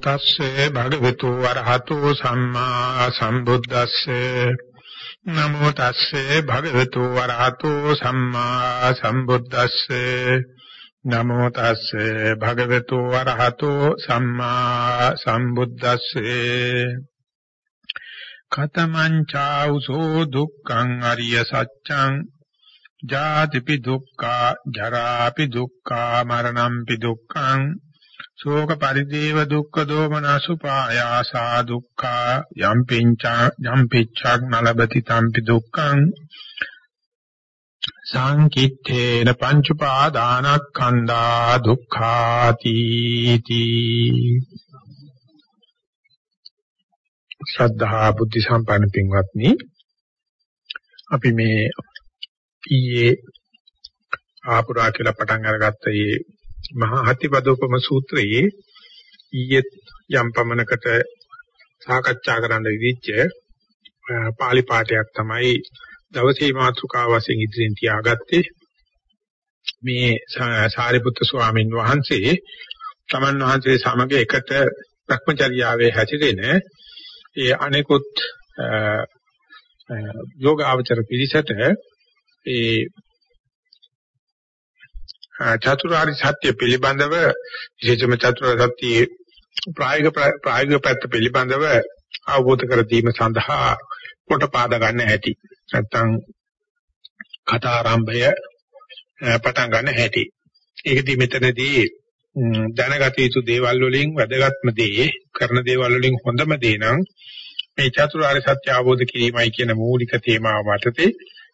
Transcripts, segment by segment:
තස්සේ භගවතු වරහතෝ සම්මා සම්බුද්දස්සේ. නමෝ තස්සේ භගවතු වරහතෝ සම්මා සම්බුද්දස්සේ. නමෝ තස්සේ භගවතු වරහතෝ සම්මා සම්බුද්දස්සේ. කතමං චෞසෝ දුක්ඛං අරිය සත්‍යං ජාතිපි දුක්ඛා ජරාපි දුක්ඛා මරණම්පි දුක්ඛං. ශෝක පරිදේව දුක්ඛ දෝමනසුපායාසා දුක්ඛා යම් පිංචා යම් පිච්ඡක් නලබති තම්පි දුක්ඛං සංකිට්ඨේන පංච පාදානස්කන්ධා දුක්ඛාති තී. ශ්‍රද්ධා බුද්ධ සම්පන්න පින්වත්නි අපි මේ ඊයේ ආපුරා කියලා පටන් අරගත්ත මේ මහා හතිපදෝපම සූත්‍රයේ ඊයේ යම් පමණකට සාකච්ඡා කරන්න විදිච්ච පාලි පාඨයක් තමයි දවසේ මාතෘකාව වශයෙන් ඉදිරියෙන් තියාගත්තේ. මේ සාරිපුත්‍ර ස්වාමීන් වහන්සේ තමන් වහන්සේ සමග එකට භ්‍රමචර්යාවේ හැසිරෙන ඒ අනෙකුත් යෝගාවචර පිළිසට ඒ චතුරාර්ය සත්‍ය පිළිබඳව විශේෂම චතුරාර්ය සත්‍යයේ ප්‍රායෝගික ප්‍රායෝගික පැත්ත පිළිබඳව අවබෝධ කර දීම සඳහා කොට පාද ගන්න හැටි. නැත්තම් කතා ආරම්භය පටන් ගන්න හැටි. ඒකදී මෙතනදී දැනගත යුතු දේවල් වලින් වැදගත්ම දේ කරන දේවල් වලින් හොඳම දේ නම් මේ චතුරාර්ය සත්‍ය අවබෝධ කිරීමයි කියන මූලික තේමාව මතතේ.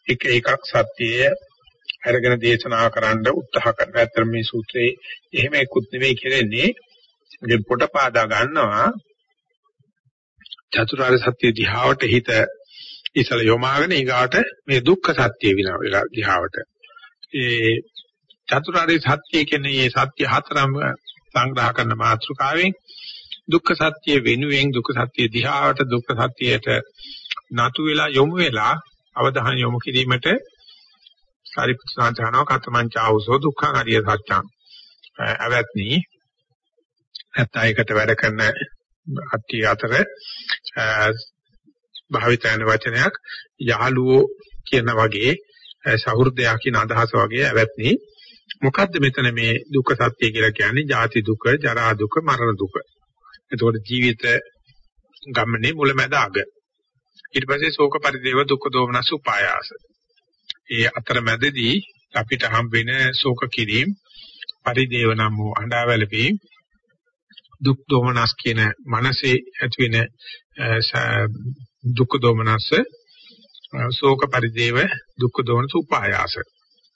එක එකක් සත්‍යය අරගෙන දේශනා කරන්න උත්සාහ කරනවා. ඇත්තට මේ සූත්‍රයේ එහෙම එක්කුත් නෙවෙයි කියන්නේ. මේ පොට පාදා ගන්නවා චතුරාර්ය සත්‍ය දිහාවට හිත ඉසල යොමාගෙන ඊගාට මේ දුක්ඛ සත්‍ය විනා දිහාවට. ඒ චතුරාර්ය සත්‍ය කියන්නේ මේ සත්‍ය හතරම සංග්‍රහ කරන මාතෘකාවෙන් දුක්ඛ සත්‍ය වෙනුවෙන් දුක්ඛ සත්‍ය දිහාවට දුක්ඛ සත්‍යයට නතු වෙලා යොමු වෙලා අවධානය යොමු කිරීමට සාරිපුත් සාන්තනෝ කතමං චාවසෝ දුක්ඛං අරිය සත්‍යං අවත්නි නැත්නම් වැඩ කරන අට්ටි අතර භාවිතයන වචනයක් යහළුවෝ කියන වගේ සහෘදයා කියන අදහස වගේ අවත්නි මොකද්ද මෙතන මේ දුක්ඛ සත්‍ය කියලා කියන්නේ ජාති දුක, ජරා දුක, මරණ දුක. එතකොට ජීවිත ගමනේ මුලැමැද අග. ඊට පස්සේ ශෝක පරිදේව දුක්ඛ දෝමනස් උපායාස. ඒ අතරමැදදී අපිට හම් වෙන ශෝක කිරීම පරිදේව නම් වූ අඬාවැළපී දුක් දෝමනස් කියන මනසේ ඇති වෙන දුක් දෝමනස් ශෝක පරිදේව දුක් දෝමනස් උපායාස.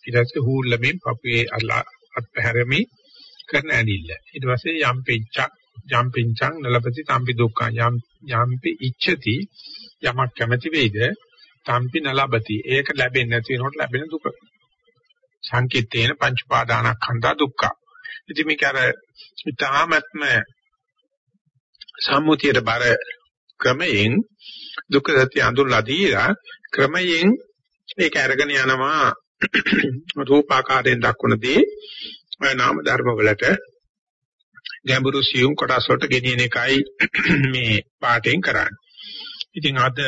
ඊට පස්සේ හූල්ලමින් පපුවේ අල්ලා අත්හැරෙමි කරන ඇනිල්ල ඊට පස්සේ යම් පිච්චක් යම් පිංචං නලපති තම්පි දුක්ඛ යම් යම්පි ඉච්ඡති යමක් කැමැති වෙයිද? තම්පි නලබති. ඒක ලැබෙන්නේ නැති වෙනකොට ලැබෙන දුක. සංකිටේන පංච පාදානස්කන්ධා දුක්ඛ. ඉතින් මේක අර ඊටාමත්ම සම්මුතියට බර ක්‍රමයෙන් දුක්ඛ සත්‍ය අඳුරලා දීලා ක්‍රමයෙන් ඒක අරගෙන යනවා රූපාකාරයෙන් දක්වනදී නාම ධර්ම වලට ගැඹුරු සියුම් කොටස් වලට ගෙනියන එකයි මේ පාඩයෙන් කරන්නේ. ඉතින් අද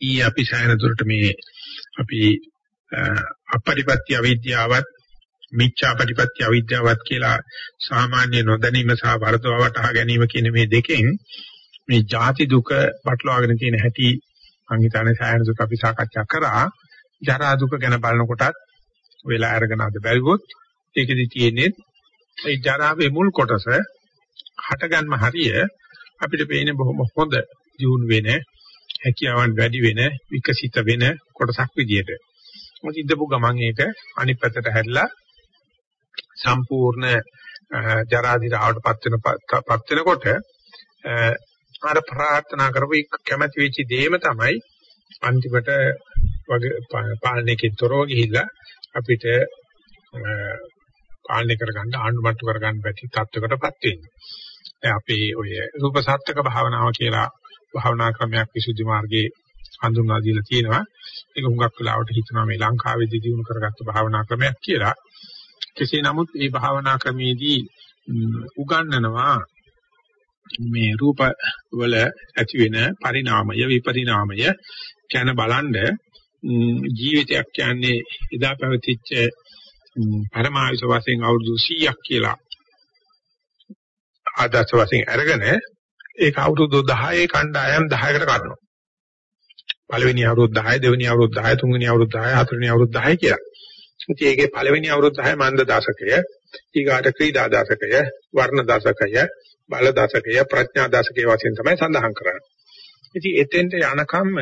ඊ අපි සායන දුරට මේ අපි අපරිපත්‍ය අවිද්‍යාවත් මිච්ඡාපටිපත්‍ය අවිද්‍යාවත් කියලා සාමාන්‍ය නොදැනීම සහ වරදවා වටහා ගැනීම කියන මේ දෙකෙන් මේ ජාති දුක පටලවාගෙන තියෙන හැටි මං හිතන්නේ සායන දුක අපි සාකච්ඡා කරා. ජරා දුක ගැන බලනකොටත් වෙලා අරගෙන අද බැලුවොත් ඒකෙදි තියෙන්නේ ඒ ජරාවේ මුල් කොටස හටගන්ම හරිය අපිට පේන්නේ බොහොම හොඳ දියුණු වෙන හැකියාවන් වැඩි වෙන විකසිත වෙන කොටසක් විදියට. මොකද ඉදපු ගමන් ඒක අනිත් පැත්තට හැරිලා සම්පූර්ණ ජරා දිරාවටපත් වෙනපත් වෙනකොට අර ප්‍රාර්ථනා කරපු කැමැති වෙච්ච දේම තමයි අන්තිමට වගේ පාලනයකින් තොරව ගිහිල්ලා අපිට පාලනය කරගන්න ආණ්ඩුමට්ටු කරගන්න බැරි තත්වයකටපත් වෙන්නේ. අපි ඔය රූප සත්‍යක භාවනාව කියලා භාවනා ක්‍රමයක් විසුද්ධි මාර්ගයේ හඳුන්වා දීලා තියෙනවා. ඒක හුඟක් වෙලාවට හිතනවා මේ ලංකාවේදී දිනු කරගත්ත භාවනා ක්‍රමයක් කියලා. කෙසේ නමුත් මේ භාවනා ක්‍රමේදී උගන්වනවා මේ රූප වල ඇති වෙන පරිණාමය විපරිණාමය කියන බලන්ඩ ජීවිතයක් කියන්නේ එදා පැවතිච්ච පරමායුෂ වශයෙන් අවුරුදු 100ක් කියලා ආදර්ශ වශයෙන් අරගෙන ඒක අවුරුදු 10 කණ්ඩායම් 10කට කඩනවා. පළවෙනි අවුරුදු 10, දෙවෙනි අවුරුදු 10, තුන්වෙනි අවුරුදු 10, හතරවෙනි අවුරුදු 10 කියලා. ඉතින් ඒකේ පළවෙනි අවුරුදු 10 මන්ද දශකය, ඊගාට ක්‍රීඩා දශකය, වර්ණ දශකය, බල දශකය, ප්‍රඥා දශකය වශයෙන් තමයි සඳහන් කරන්නේ. ඉතින් එතෙන්ට යනකම්ම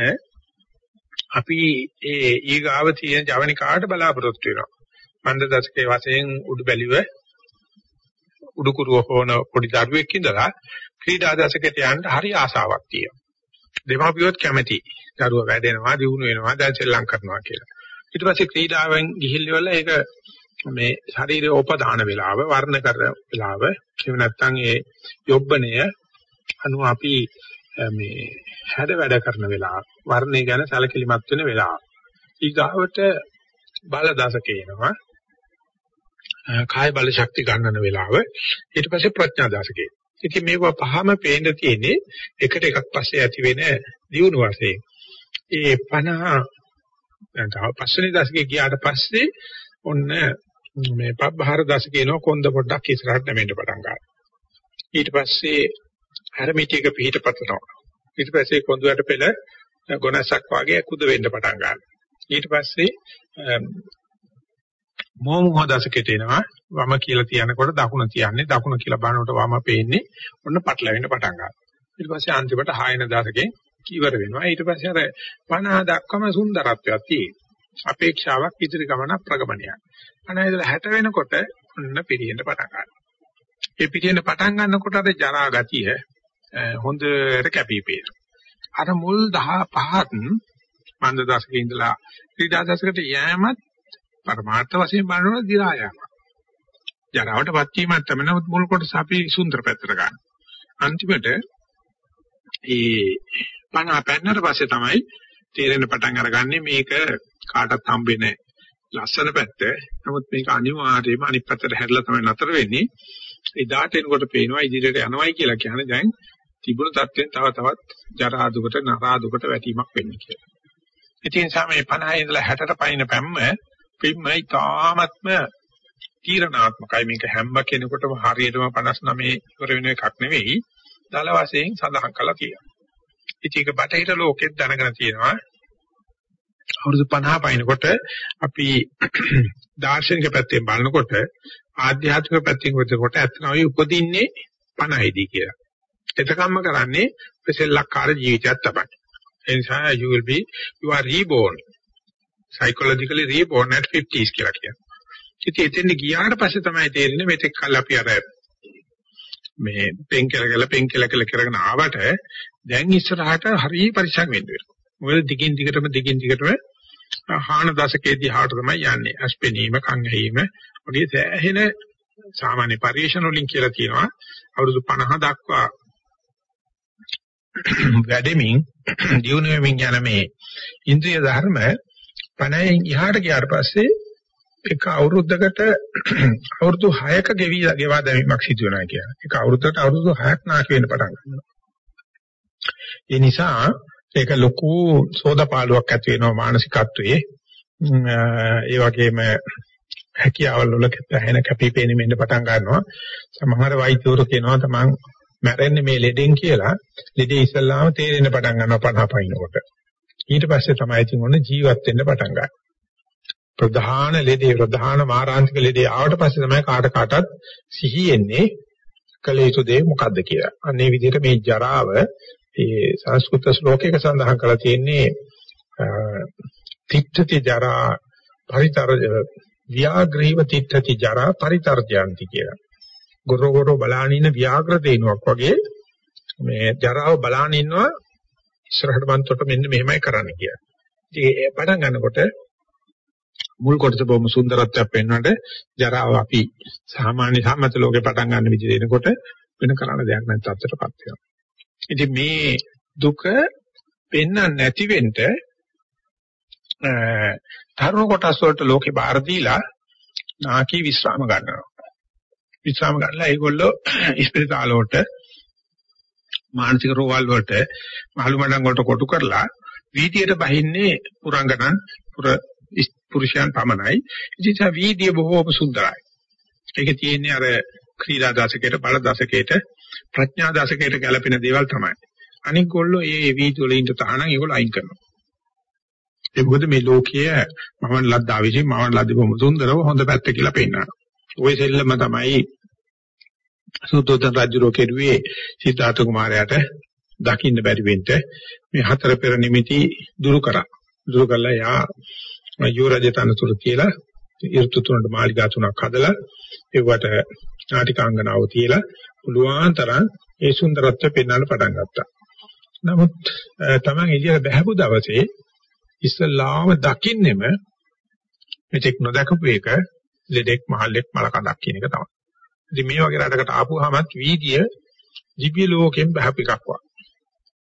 අපි ඒ ඊගාව තියෙන ජවනිකාට බලාපොරොත්තු වෙනවා. මන්ද දශකයේ වශයෙන් උඩු බැලිව උඩුකුරුව හොන පොඩි දරුවෙක් ඉඳලා ක්‍රීඩා දශකයට යන්න හරි ආසාවක් තියෙනවා. දෙමාපියොත් කැමැති. දරුවා වැඩෙනවා, දියුණු වෙනවා, දැන් සෙල්ලම් කරනවා කියලා. ඊට පස්සේ ක්‍රීඩාවෙන් ගිහිල්ලා ඒක මේ ශරීරය උපදාන වෙලාව, වර්ණ කරන වෙලාව, එහෙම නැත්නම් ඒ යොබ්බණය අනු අපි මේ හැඩ වැඩ කරන වෙලාව, වර්ණය ගැන සැලකිලිමත් වෙන වෙලාව. ඊගාවට බල දශකේ එනවා. කාය බල ශක්ති ගන්නන වෙලාව ඊට පස්සේ ප්‍රඥා දශකේ. ඉතින් මේවා පහම පේන්න තියෙන්නේ එකට එකක් පස්සේ ඇති වෙන දියුණු වශයෙන්. ඒ 50 දැන් තව පස්වෙනි දශකේ ගියාට පස්සේ ඔන්න මේ පබ්බහාර දශකේනෝ කොන්ද පොඩ්ඩක් ඉස්සරහට නැමෙන්න පටන් ගන්නවා. ඊට පස්සේ හැරමිටියක පිහිටපතනවා. ඊට පස්සේ කොඳුයට පෙළ ගොනසක් වගේ කුද වෙන්න පටන් ගන්නවා. ඊට පස්සේ මොමුහ දශකයට එනවා. වම කියලා තියනකොට දකුණ තියන්නේ. දකුණ කියලා බලනකොට වම පේන්නේ. ඔන්න පටලැවෙන්න පටන් ගන්නවා. ඊට පස්සේ අන්තිමට හායන දශකෙන් කීවර වෙනවා. ඊට පස්සේ අර 50 දක්වම සුන්දරත්වයක් තියෙනවා. අපේක්ෂාවක් ඉදිරි ගමන ප්‍රගමනයක්. 50 ඉඳලා 60 වෙනකොට ඔන්න පිරියෙන්න පටන් ගන්නවා. ඒ පිරියෙන්න පටන් ගන්නකොට අර ජරා ගතිය හොඳට කැපී පෙනෙනවා අර මුල් 15ත් මන්ද දශකේ ඉඳලා ක්‍රීඩා දශකයට යෑමත් පරමාර්ථ වශයෙන් බලනකොට දි รา යාමක්. ජරාවටපත් වීමක් තමයි නමුත් මුල් කොටස අපි සුන්දර පැත්තට ගන්න. අන්තිමට ඒ පණ පැන්නට පස්සේ තමයි තේරෙන පටන් අරගන්නේ මේක කාටවත් හම්බෙන්නේ ලස්සන පැත්ත. නමුත් මේක අනිවාර්යයෙන්ම අනිත් පැත්තට හැරිලා තමයි නතර වෙන්නේ. එදාට එනකොට පේනවා ඉදිරියට යනවයි කියලා කියන්නේ දැන් තිබුණු තත්ත්වෙන් තව තවත් ජරා දුකට නරා දුකට වැටීමක් වෙන්නේ කියලා. ඉතින් සමේ 50 ඉඳලා 60ට පයින් පැම්ම පින්ම ඉතාමත්ම තීරණාත්මකයි මේක හැම කෙනෙකුටම හරියටම 59 ඉවර වෙන එකක් නෙවෙයි දල වශයෙන් සඳහන් කළා තියෙනවා. ඉතින් ඒක බටහිර ලෝකෙත් දැනගෙන තියෙනවා. අවුරුදු 50 පයින්කොට අපි දාර්ශනික පැත්තෙන් බලනකොට ආධ්‍යාත්මික පැත්තෙන් බලනකොට ඇත්තම උපදින්නේ 50 දී කියලා. එතකම්ම කරන්නේ පෙසෙල්ලක්කාර ජීවිතයක් තමයි. ඒ නිසා you will be you are reborn psychologically reborn at 50s කියලා කියනවා. ඉතින් එතෙන් ගියාට පස්සේ තමයි තේරෙන්නේ මෙතෙක් කල් අපි අර මේ පෙන් කියලා කියලා පෙන් කියලා කියලා කරගෙන ආවට දැන් ඉස්සරහට හරිය පරිස්සම් වෙන්න වෙනවා. මොකද දිගින් දිගටම දිගින් දිගටම හාන දශකයේදී හාට තමයි යන්නේ. අස්පෙනීම, කන් ඇහිීම වගේ සෑහෙන සාමාන්‍ය පරිශන වලින් කියලා කියනවා අවුරුදු 50 දක්වා වැඩෙමින් දියුණු වෙමින් යන මේ ඉන්ද්‍රිය ධර්ම 50න් එහාට ගියාට පස්සේ එක අවුරුද්දකට අවුරුදු 6ක ගෙවි ගෙවා දැමීමක් සිදු වෙනවා කියන්නේ. ඒක අවුරුද්දකට අවුරුදු 6ක් නාකි වෙන්න පටන් ගන්නවා. ඒ නිසා ඒක ලොකු සෝදපාලුවක් ඇති වෙනවා මානසිකත්වයේ. ඒ වගේම හැකියාවල් වල කැපෙන කැපිපෙනීම එන්න පටන් ගන්නවා. සමහර වෛද්‍යවරු කියනවා තමන් මැරෙන්නේ මේ ලෙඩෙන් කියලා. ලෙඩේ ඉස්සල්ලාම තේරෙන්න පටන් ගන්නවා 50 පයින්නකොට. ඊට පස්සේ තමයි ඉතින් ඔන්න ජීවත් වෙන්න පටන් ගන්න. ප්‍රධාන ලෙඩේ ප්‍රධාන මාරාන්තික ලෙඩේ ආවට පස්සේ තමයි කාට කාටත් සිහියෙන්නේ කළ යුතු දේ මොකද්ද කියලා. අන්නේ විදිහට මේ ජරාව ඒ සංස්කෘත ශ්ලෝකයක සඳහන් කරලා තියෙන්නේ තිත්තති ජරා පරිතරජ ව්‍යාග්‍රීව තිත්තති ජරා පරිතරජයන්ති කියලා. ගොරෝ ගොරෝ බලානින ව්‍යාග්‍ර දේනුවක් වගේ මේ ජරාව බලාන ඉන්නවා ඉස්සරහට බන්තොට මෙන්න මෙහෙමයි කරන්න කියලා. ඉතින් පටන් ගන්නකොට මුල් කොටස බොහොම සුන්දරත්වයක් පෙන්වන්නට ජරාව අපි සාමාන්‍ය සම්මත ලෝකේ පටන් ගන්න විදිහ දෙනකොට වෙන කරන්න දෙයක් නැති තත්ත්වයටපත් වෙනවා. ඉතින් මේ දුක පෙන්වන්න නැති වෙන්න තරුණ කොටස් වලට ලෝකේ බාර දීලා නාකි විශ්‍රාම ගන්නවා. විශ්‍රාම ගන්නලා ඒගොල්ලෝ ඉස්පිරිතාල වලට මානසික රෝගවල් වලට මහලු මඩම් වලට කොටු කරලා වීදියට බහින්නේ පුරංගනන් පුර පුරුෂයන් පමණයි. ඉතින් ඒ වීදිය බොහෝම සුන්දරයි. ඒකේ තියෙන්නේ අර ක්‍රීඩා දශකයට බල දශකයට ප්‍රඥා දශකයට ගැලපෙන දේවල් තමයි. අනික ගොල්ලෝ ඒ වීදි වල ඉන්න තහනම් ඒගොල්ලෝ අයින් කරනවා. ඒ මොකද මේ ලෝකයේ මම ලද්දා විසින් මම ලද්දේ බොහොම සුන්දරව හොඳ පැත්ත කියලා පෙන්නනවා. ওই සෙල්ලම තමයි සුද්ධෝදන රජුරෝ කෙරුවේ සිද්ධාර්ථ කුමාරයාට දකින්න බැරි වෙන්න මේ හතර පෙර නිමිති දුරු කරා. දුරු කළා යා යුවරජ තනතුරු කියලා ඍතු තුනට මාලිගා තුනක් හදලා ඒවට නාටිකාංගනාව තියලා පුළුවන් තරම් ඒ සුන්දරත්වය පෙන්වන්න පටන් ගත්තා. නමුත් Taman එළියට බහැපු දවසේ ඉස්සල්ලාම දකින්නෙම මෙතෙක් නොදකපු එක ලෙඩෙක් මහල්ලෙක් මලකඳක් කියන එක තමයි. ඉතින් මේ වගේ රටකට ආපුවාමත් වීදිය දිව්‍ය ලෝකෙන් බහප එකක් වගේ.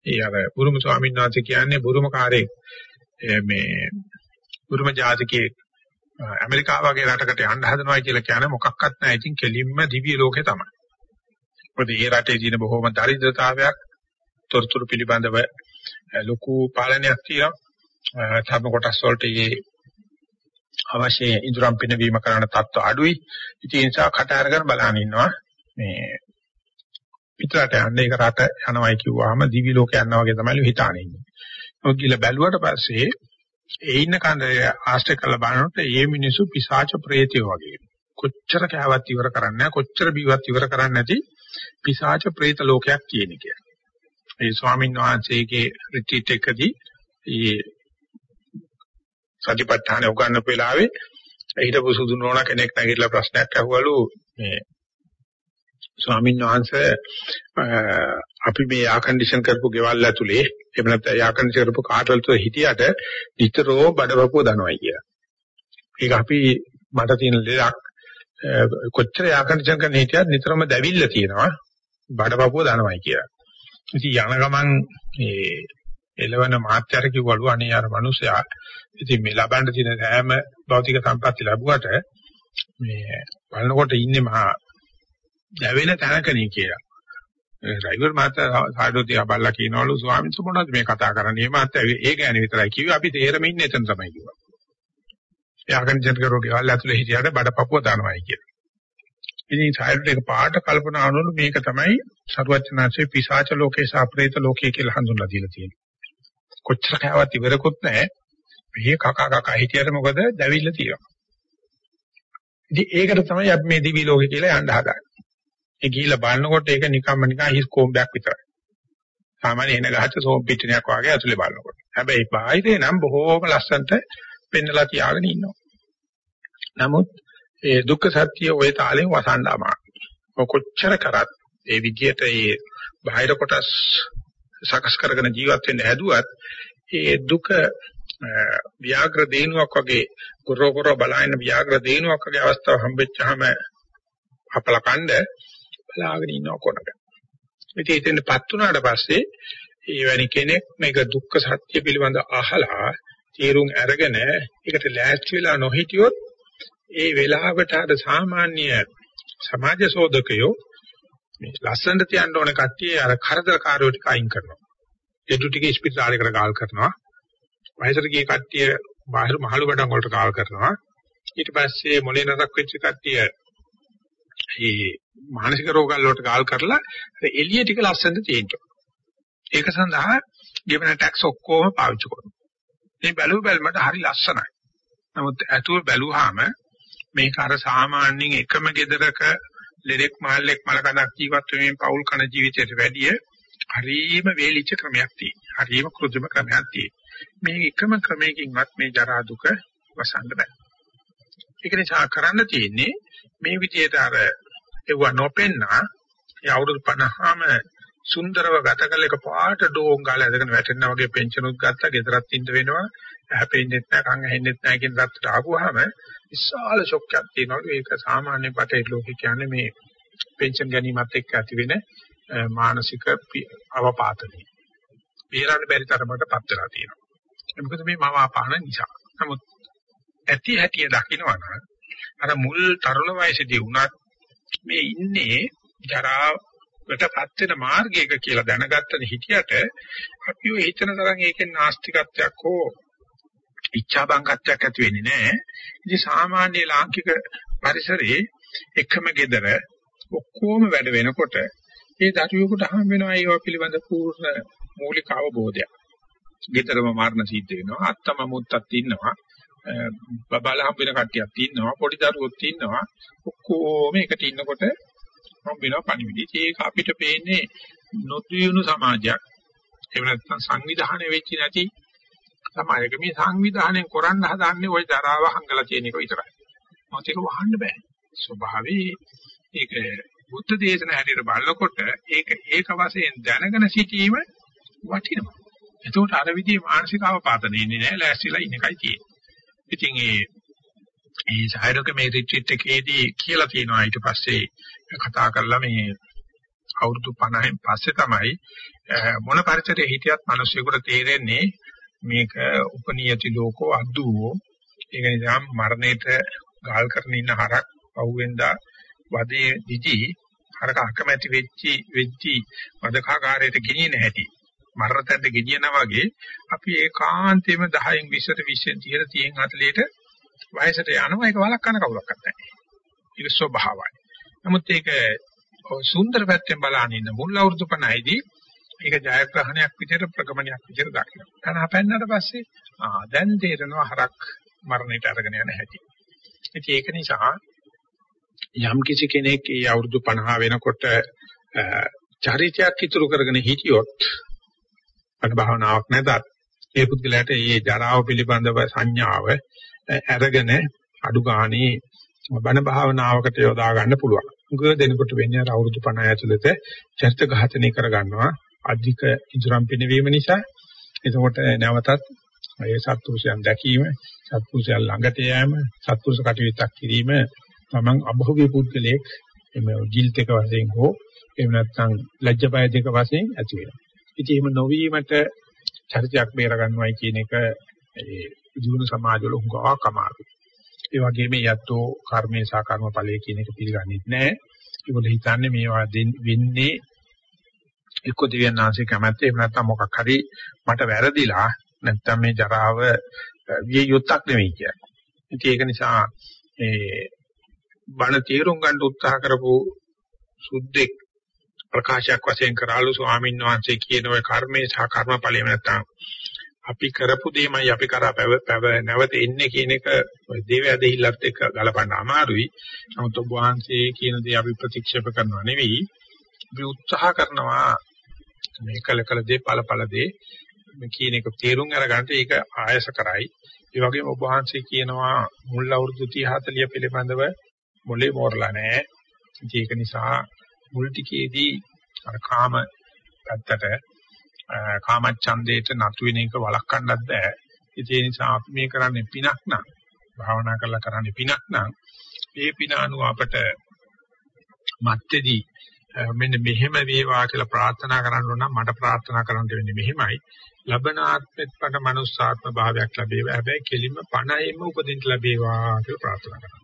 ඒ අර බුරුම ස්වාමීන් වහන්සේ කියන්නේ බුරුම කාර්යයක් මේ බුරුම ජාතිකයේ ඇමරිකාව වගේ රටකට යන්න හදනවා කියලා කියන්නේ මොකක්වත් නැහැ. ඉතින් කෙලින්ම දිව්‍ය ලෝකේ තමයි. මොකද මේ රටේ තියෙන බොහොම දරිද්‍රතාවයක් තොරතුරු පිළිබඳව ලොකු පාලනයක් තියෙනවා. ධර්ම කොටස් වලට මේ අවශ්‍ය ඉදurang පිනවීම කරන තත්ත්ව අඩුයි. ඉතින් ඒ නිසා කට අරගෙන බලන ඉන්නවා. මේ පිටරට යන්නේ ඒක රට යනවායි කිව්වහම දිවි ලෝක යනවා වගේ තමයි හිතානේ ඉන්නේ. ඔය කියලා බැලුවට පස්සේ ඒ ඉන්න කන්ද ආශ්‍රය කළ බලනකොට මේ මිනිස්සු පිසාච ප්‍රේතයෝ වගේ. කොච්චර කෑවත් ඉවර කරන්නේ කොච්චර බිවත් ඉවර කරන්නේ නැති පිසාච ප්‍රේත ලෝකයක් තියෙන කියලා. ඒ ස්වාමීන් වහන්සේගේ රිට්‍රීට් එකදී ඒ සතිපට්ඨාන උගන්වපු වෙලාවේ හිටපු සුදු නෝන කෙනෙක් නැගිටලා ප්‍රශ්නයක් අහුවලු මේ ස්වාමීන් වහන්සේ අපි මේ යා කන්ඩිෂන් කරපු ගෙවල් ඇතුලේ එහෙම නැත්නම් යා කන්ඩිෂන් කරපු කාර්වල තුල හිටියට නිතරම බඩවපුව දනවයි කියලා. ඒක අපි මට තියෙන ලෙඩක් කොච්චර යා කන්ඩිෂන් කරන හිටියත් නිතරම දැවිල්ල තියෙනවා බඩවපුව දනවයි කියලා. ඉතින් යන ගමන් මේ එළවන මාත්‍යාර කිව්වලු අනේ අර මිනිසයා ඉතින් මේ ලබන්න තියෙන හැම භෞතික සම්පatti ලැබුවට මේ බලනකොට ඉන්නේ මහා දැවෙන තැනකනේ කියලා. ඒ ඩ්‍රයිවර් මාත්‍යා සාඩෝ තියා බල්ලා කියනවලු ස්වාමීන් වහන්සේ මොනවද මේ කතා කරන්නේ? මේ මාත්‍යා ඒ ගැන විතරයි කිව්වේ අපි තේරෙමින් ඉන්නේ එතන තමයි කිව්වා. එයාගෙන ජෙට් කරෝගේ වල ඇතුලේ හිටියට බඩපපුව දානවායි කියලා. ඉතින් සායරට එක පාට කල්පනා කරනවලු මේක තමයි සරුවචනාංශේ පිසාච ලෝකේ සාප්‍රේත ලෝකේ කියලා හඳුන්වලා දීලා තියෙන්නේ. කොච්චර කෑවත් ඉවරකුත් නැහැ. මේ කකා කකා හිටියට මොකද දැවිල්ල තියෙනවා. ඉතින් ඒකට තමයි අපි මේ දිවි ලෝකේ කියලා යන්න හදාගන්නේ. ඒ ගිහිල්ලා බලනකොට ඒක නිකම්ම නිකන් හිස් කොම්බයක් විතරයි. සාමාන්‍ය එන ගහච්ච සෝම් පිටිනයක් වගේ ඇතුලේ බලනකොට. හැබැයි බාහිරේ නම් බොහෝම ලස්සනට පෙන්නලා තියාගෙන ඉන්නවා. නමුත් ඒ දුක්ඛ සත්‍ය ওই තාලෙන් වසන්න අමාරුයි. කොච්චර කරත් ඒ විදිහට ඒ බාහිර කොටස් සකස් කරගෙන ජීවත් වෙන්න හැදුවත් ඒ දුක ව්‍යාග්‍ර දේනුවක් වගේ ගොරෝ ගොරෝ බලන ව්‍යාග්‍ර දේනුවක් වගේ අවස්ථාව හම්බෙච්චාම අපලකණ්ඩ බලාගෙන ඉන්නව කොනක. ඉතින් එතෙන්පත් වුණාට පස්සේ ඒ වැනි කෙනෙක් මේක දුක්ඛ සත්‍ය පිළිබඳ අහලා තේරුම් අරගෙන ඒකට ලෑස්ති වෙලා නොහිටියොත් ඒ වෙලාවට අර සාමාන්‍ය සමාජ සෝදකයෝ මේ ලස්සනට තියන්න ඕන කට්ටිය අර කරදරකාරයෝ ටික අයින් කරනවා. එඩු ටික ස්පිතාලයකට ගාල් කරනවා. වයසට ගිය කට්ටිය බාහිර මහලු බඩන් වලට ගාල් කරනවා. ඊට පස්සේ මොලේ නරක් වෙච්ච කට්ටිය මේ මානසික රෝගල් වලට ගාල් කරලා එළිය ටික ලස්සනට තියෙනවා. ඒක සඳහා ගෙවන ටැක්ස් ඔක්කොම පාවිච්චි කරනවා. මේ බැලුව බැලමට හරි ලස්සනයි. නමුත් ඇතුව බැලුවාම මේක අර සාමාන්‍යයෙන් එකම ගෙදරක ලෙඩෙක් මහල්ලෙක් මලකඳක් ජීවත් වෙමින් පෞල් කන ජීවිතයට වැඩිය හරිම වේලිච්ච ක්‍රමයක් තියෙනවා. හරිම කෘත්‍රිම ක්‍රමයක් තියෙනවා. මේ එකම ක්‍රමයකින්වත් මේ ජරා දුක වසන්න බෑ. ඒක නිසා කරන්න තියෙන්නේ මේ විදිහට අර ඒව නොපෙන්නා ඒ අවුරුදු 50ම සුන්දරව ගත කළ එක පාට ඩෝං ගාලා ඇදගෙන වැටෙනා වගේ පෙන්ෂනුත් ගත්තා, ගෙදරත් ඉන්න වෙනවා, හැපෙන්නෙත් නැහැ, කන් ඇහෙන්නෙත් නැහැ කියන දත්තට ආපුවාම විශාල ෂොක් එකක් තියෙනවා. ඒක සාමාන්‍ය බටේ ලෝකේ කියන්නේ මේ පෙන්ෂන් ගැනීමත් එක්ක ඇති වෙන මානසික අවපාතනය. බේරන්න බැරි තරමට පත් වෙලා තියෙනවා. මොකද මේ මව අපහන නිසා. නමුත් ඇති හැටිය දකින්නවනම් අර මුල් තරුණ වයසේදී වුණත් මේ ඉන්නේ ජරාවටපත් වෙන මාර්ගයක කියලා දැනගත්තද හිටියට අපි ඔය හිතන තරම් ඒකෙන් නාස්තිකත්වයක් හෝ ඉච්ඡා බංගත්වයක් ඇති වෙන්නේ නැහැ. ඉතින් සාමාන්‍ය ලාංකික පරිසරයේ එකම gedara ඔක්කොම වැඩ වෙනකොට ඒ දරුවෙකුට හම් වෙනවා ඒවා පිළිබඳ පූර්ණ මූලික අවබෝධයක්. ගෙදරම මරණ සිද්ධ වෙනවා. අත්තම මුත්තක් ඉන්නවා. බබාලා හම්බ වෙන කට්ටියක් ඉන්නවා. පොඩි දරුවොත් ඉන්නවා. ඔක්කොම එකට ඉන්නකොට හම්බ වෙනවා පණිවිඩය. ඒක අපිට පේන්නේ නොදියුණු සමාජයක්. එහෙම නැත්නම් සංවිධානය වෙච්ච නැති සමාජයක මේ සංවිධානයෙන් කරන්න හදන්නේ ওই දරාව හංගලා තියෙන එක විතරයි. මොකද ඒක වහන්න බෑ. ස්වභාවයේ ඒක බුද්ධ දේශන හැටියට බලනකොට ඒක ඒක වශයෙන් දැනගෙන සිටීම වටිනවා. එතකොට අර විදිහේ මානසික අවපාතන ඉන්නේ නැහැ ලෑස්තිලා ඉන්න එකයි තියෙන්නේ. ඉතින් ඒ ඒ සායරක මේ රිට්‍රීට් එකේදී කියලා තියෙනවා ඊට පස්සේ කතා කරලා මේ අවුරුදු 50න් පස්සේ තමයි මොන පරිසරයේ හිටියත් මිනිස්සුන්ට තේරෙන්නේ මේක උපනීයති ලෝකෝ අද්දුවෝ ඒක නිසා මරණයට ගාල් කරන ඉන්න හරක් පහුවෙන්දා වදේ දිදි හරක අකමැති වෙච්චි වෙච්චි වදකාකාරයට ගෙනියන හැටි මරණතට ගෙනියනා වගේ අපි ඒකාන්තයෙන්ම 10න් 20ට 20න් 30ට 30න් 40ට වයසට යනවා ඒක වළක්වන්න කවුරක්වත් නැහැ. ඒක ස්වභාවයි. නමුත් ඒක සුන්දර පැත්තෙන් බලන ඉන්න මුල් අවුරුදු 50යිදී ඒක ජයග්‍රහණයක් විදිහට ප්‍රගමනයක් විදිහට දකිනවා. තන හපෙන්නට පස්සේ ආ දැන් තේරෙනවා හරක් මරණයට අරගෙන යන හැටි. ඉතින් ඒක නිසා යම් කිසි කෙනෙක් ඒ අවුරුදු 50 වෙනකොට චරිතයක් ඉතුරු කරගෙන හිටියොත් අන භාවනාවක් නැතත් ඒ පුද්ගලයාට මේ ජරාව පිළිබඳව සංඥාව අරගෙන අඩු ගානේ බණ භාවනාවකට යොදා ගන්න පුළුවන්. උග දෙනකොට වෙන්නේ අවුරුදු 50 ඇතුළත චරිත ඝාතනය කර ගන්නවා. අධික ඉදරම් පිනවීම නිසා. එතකොට නැවතත් ඒ සත්පුරුෂයන් දැකීම, සත්පුරුෂයන් ළඟට යෑම, සත්පුරුෂ කටයුත්තක් කිරීම තමන් අභෞවිය පුද්ගලයෙක් එම ගිල්ට් එක වශයෙන් හෝ එහෙම නැත්නම් ලැජ්ජ බය දෙක වශයෙන් ඇති වෙනවා. ඉතින් එහෙම නොවීමට චරිතයක් බේර ගන්නවයි කියන එක ඒ ජීවන සමාජවල හුඟක් අමාරුයි. ඒ වගේම යැත්තෝ කර්මේ සහ කර්මඵලයේ කියන එක පිළිගන්නේ නැහැ. ඒගොල්ලෝ හිතන්නේ මේවා වෙන්නේ එක්ක දිව්‍යඥාන්සේ කැමැත්ත එහෙම නැත්නම් මොකක් හරි මට වැරදිලා නැත්නම් මේ ජරාව විය යුත්තක් නෙවෙයි කියන්නේ. ඉතින් ඒක නිසා ඒ බණ තීරුම් ගන්න උත්සාහ කරපු සුද්ධෙක් ප්‍රකාශයක් වශයෙන් කරාලු ස්වාමීන් වහන්සේ කියන ඔය කර්මේ සහ කර්මඵලයේ නැත්තම් අපි කරපු දෙයමයි අපි කරා පැව නැවත එන්නේ කියන එක ඔය දේවයදහිල්ලත් එක්ක ගලපන්න අමාරුයි. නමුත් ඔබ වහන්සේ කියන දේ අපි ප්‍රතික්ෂේප කරනවා නෙවෙයි. අපි උත්සාහ කරනවා මේ කල කල දේ ඵල ඵල දේ මේ කියන එක තේරුම් අරගන්න ඒක ආයස කරයි. ඒ වගේම ඔබ වහන්සේ කියනවා මුල් අවුරුදු 30 40 පිළිබඳව මොලේ මෝරලා නැහැ. ඒක නිසා මුල් ටිකේදී අර කාම පැත්තට කාමච්ඡන්දේට නතු වෙන එක වළක්වන්නත් බෑ. ඒ නිසා අපි මේ කරන්නේ පිනක් නම් භාවනා කරලා කරන්නේ පිනක් නම් ඒ පින අනුව අපට මැත්තේදී මෙන්න මෙහෙම වේවා කියලා ප්‍රාර්ථනා කරන්න ඕන නම් මට ප්‍රාර්ථනා කරන්න වෙන්නේ මෙහෙමයි. ලබන ආත්මෙත් පට මනුස්සාත්ම භාවයක් ලැබේවා. හැබැයි කෙලින්ම 50ෙම උපදින්න ලැබේවා කියලා ප්‍රාර්ථනා කරනවා.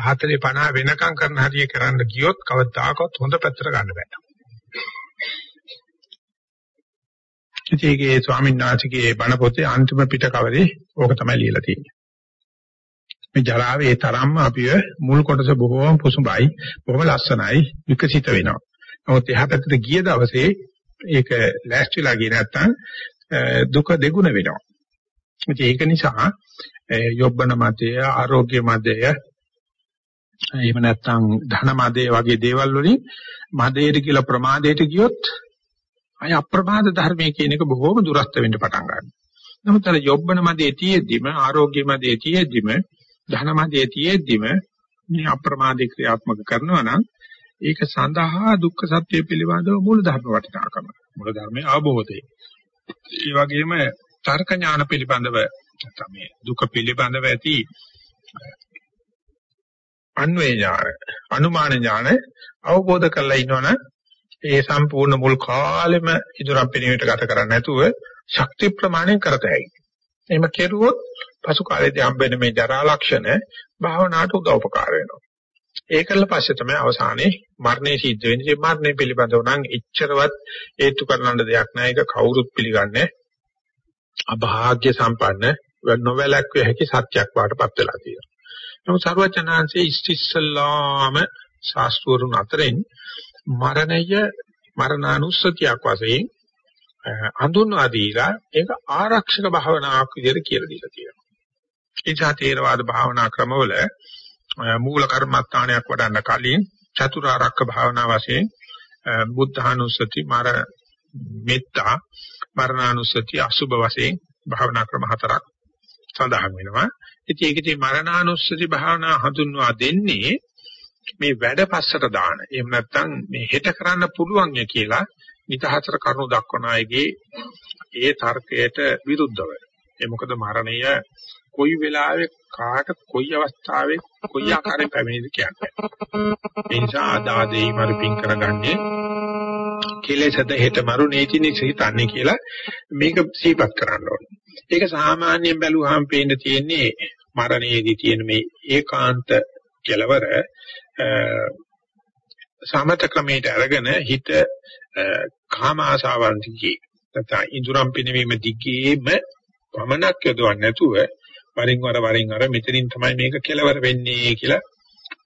40 50 වෙනකම් කරන හරිය කරන්න ගියොත් කවදාකවත් හොඳ පැත්තට ගන්න බෑ. ඉතින්ගේ ස්වාමීන් වහන්සේගේ බණ පොතේ අන්තිම පිට කවරේ ඕක තමයි ලියලා තියෙන්නේ. මේ ජරාවේ තරම්ම අපිව මුල් කොටස බොහෝම පුසුඹයි, බොහොම ලස්සනයි, විකසිත වෙනවා. නමුත් එහා පැත්තට ගිය දවසේ ඒක ලෑස්තිලා ගියේ නැත්නම් දුක දෙගුණ වෙනවා. ඒක නිසා යොබ්බන මතය, ආරෝග්‍ය මතය, එහෙම නැත්නම් ධන මතය වගේ දේවල් වලින් මදේට කියලා ප්‍රමාදයට ගියොත් අය අප්‍රමාද ධර්මයේ කියන එක බොහොම දුරස්ත වෙන්න පටන් ගන්නවා. නමුත් අර යොබ්බන මදේ තියෙද්දිම ආරෝග්‍ය මදේ තියෙද්දිම ධන මදේ තියෙද්දිම මේ අප්‍රමාදී ක්‍රියාත්මක කරනවා නම් ඒක සඳහා දුක්ඛ සත්‍ය පිළිබඳව මූල ධර්ම වටිනාකම. මූල ධර්මයේ අවබෝධය. ඒ වගේම තර්ක ඥාන පිළිබඳව නැත්නම් මේ දුක පිළිබඳව ඇති අන්වේ ඥාන, අනුමාන ඥාන අවබෝධ කරලා ඉන්නවනම් ඒ සම්පූර්ණ මුල් කාලෙම ඉදරම් පිළිවෙලට ගත කරන්නේ නැතුව ශක්ති ප්‍රමාණයෙන් කරතයි. එහෙම කෙරුවොත් පසු කාලේදී හම්බෙන මේ ජරා ලක්ෂණ භාවනාවට උදව්පකාර වෙනවා. ඒකල පස්සේ තමයි අවසානයේ මරණය සිද්ධ වෙන්නේ. මේ මරණය පිළිබඳව නම් එච්චරවත් හේතු කරන්න දෙයක් නැහැ. ඒක කවුරුත් පිළිගන්නේ අභාග්‍ය සම්පන්න නොවැළැක්විය හැකි සත්‍යක් වාටපත් වෙලා තියෙනවා. නමුත් සර්වචනාංශයේ ඉස්තිස්සලාම ශාස්ත්‍රවරුන් අතරින් මරණය මරණානුස්සතියක් වශයෙන් හඳුන්වා දීලා ඒක ආරක්ෂක භාවනාවක් විදිහට කියලා දීලා තියෙනවා. ඒ නිසා තේරවාද භාවනා ක්‍රමවල මූල කර්මස්ථානයක් වඩන්න කලින් චතුරාර්යක භාවනා වශයෙන් බුද්ධානුස්සති මර මෙත්තා මරණානුස්සති අසුබ වශයෙන් භාවනා ක්‍රම හතරක් සඳහන් වෙනවා. ඉතින් ඒකදී මරණානුස්සති භාවනා හඳුන්වා දෙන්නේ මේ වැඩ පස්සට දාන. එහෙම නැත්නම් මේ හෙට කරන්න පුළුවන් ය කියලා නිතහතර කරුණු දක්වන අයගේ ඒ තර්කයට විරුද්ධව. ඒ මොකද මරණය කොයි වෙලාවෙ කාට කොයි අවස්ථාවෙ කොයි ආකාරයෙන් පැමිණෙද කියන්නේ. ඒ නිසා ආදාදේ මරුපින් කරගන්නේ කෙලෙසද හෙට මරු නීතිනි සිතන්නේ කියලා මේක සිහිපත් කරන්න ඕනේ. ඒක සාමාන්‍යයෙන් බැලුවාම පේන්න තියෙන්නේ මරණයේදී තියෙන මේ ඒකාන්ත කෙලවර සමත ක්‍රමයට අරගෙන හිත කාම ආශාවන් දිගේ නැත්නම් ඉඳුරම් පිනවීම දිගේම පමනක් යොදවන්නේ නැතුව වරින් වර වරින් වර මෙතනින් තමයි මේක කෙලවර වෙන්නේ කියලා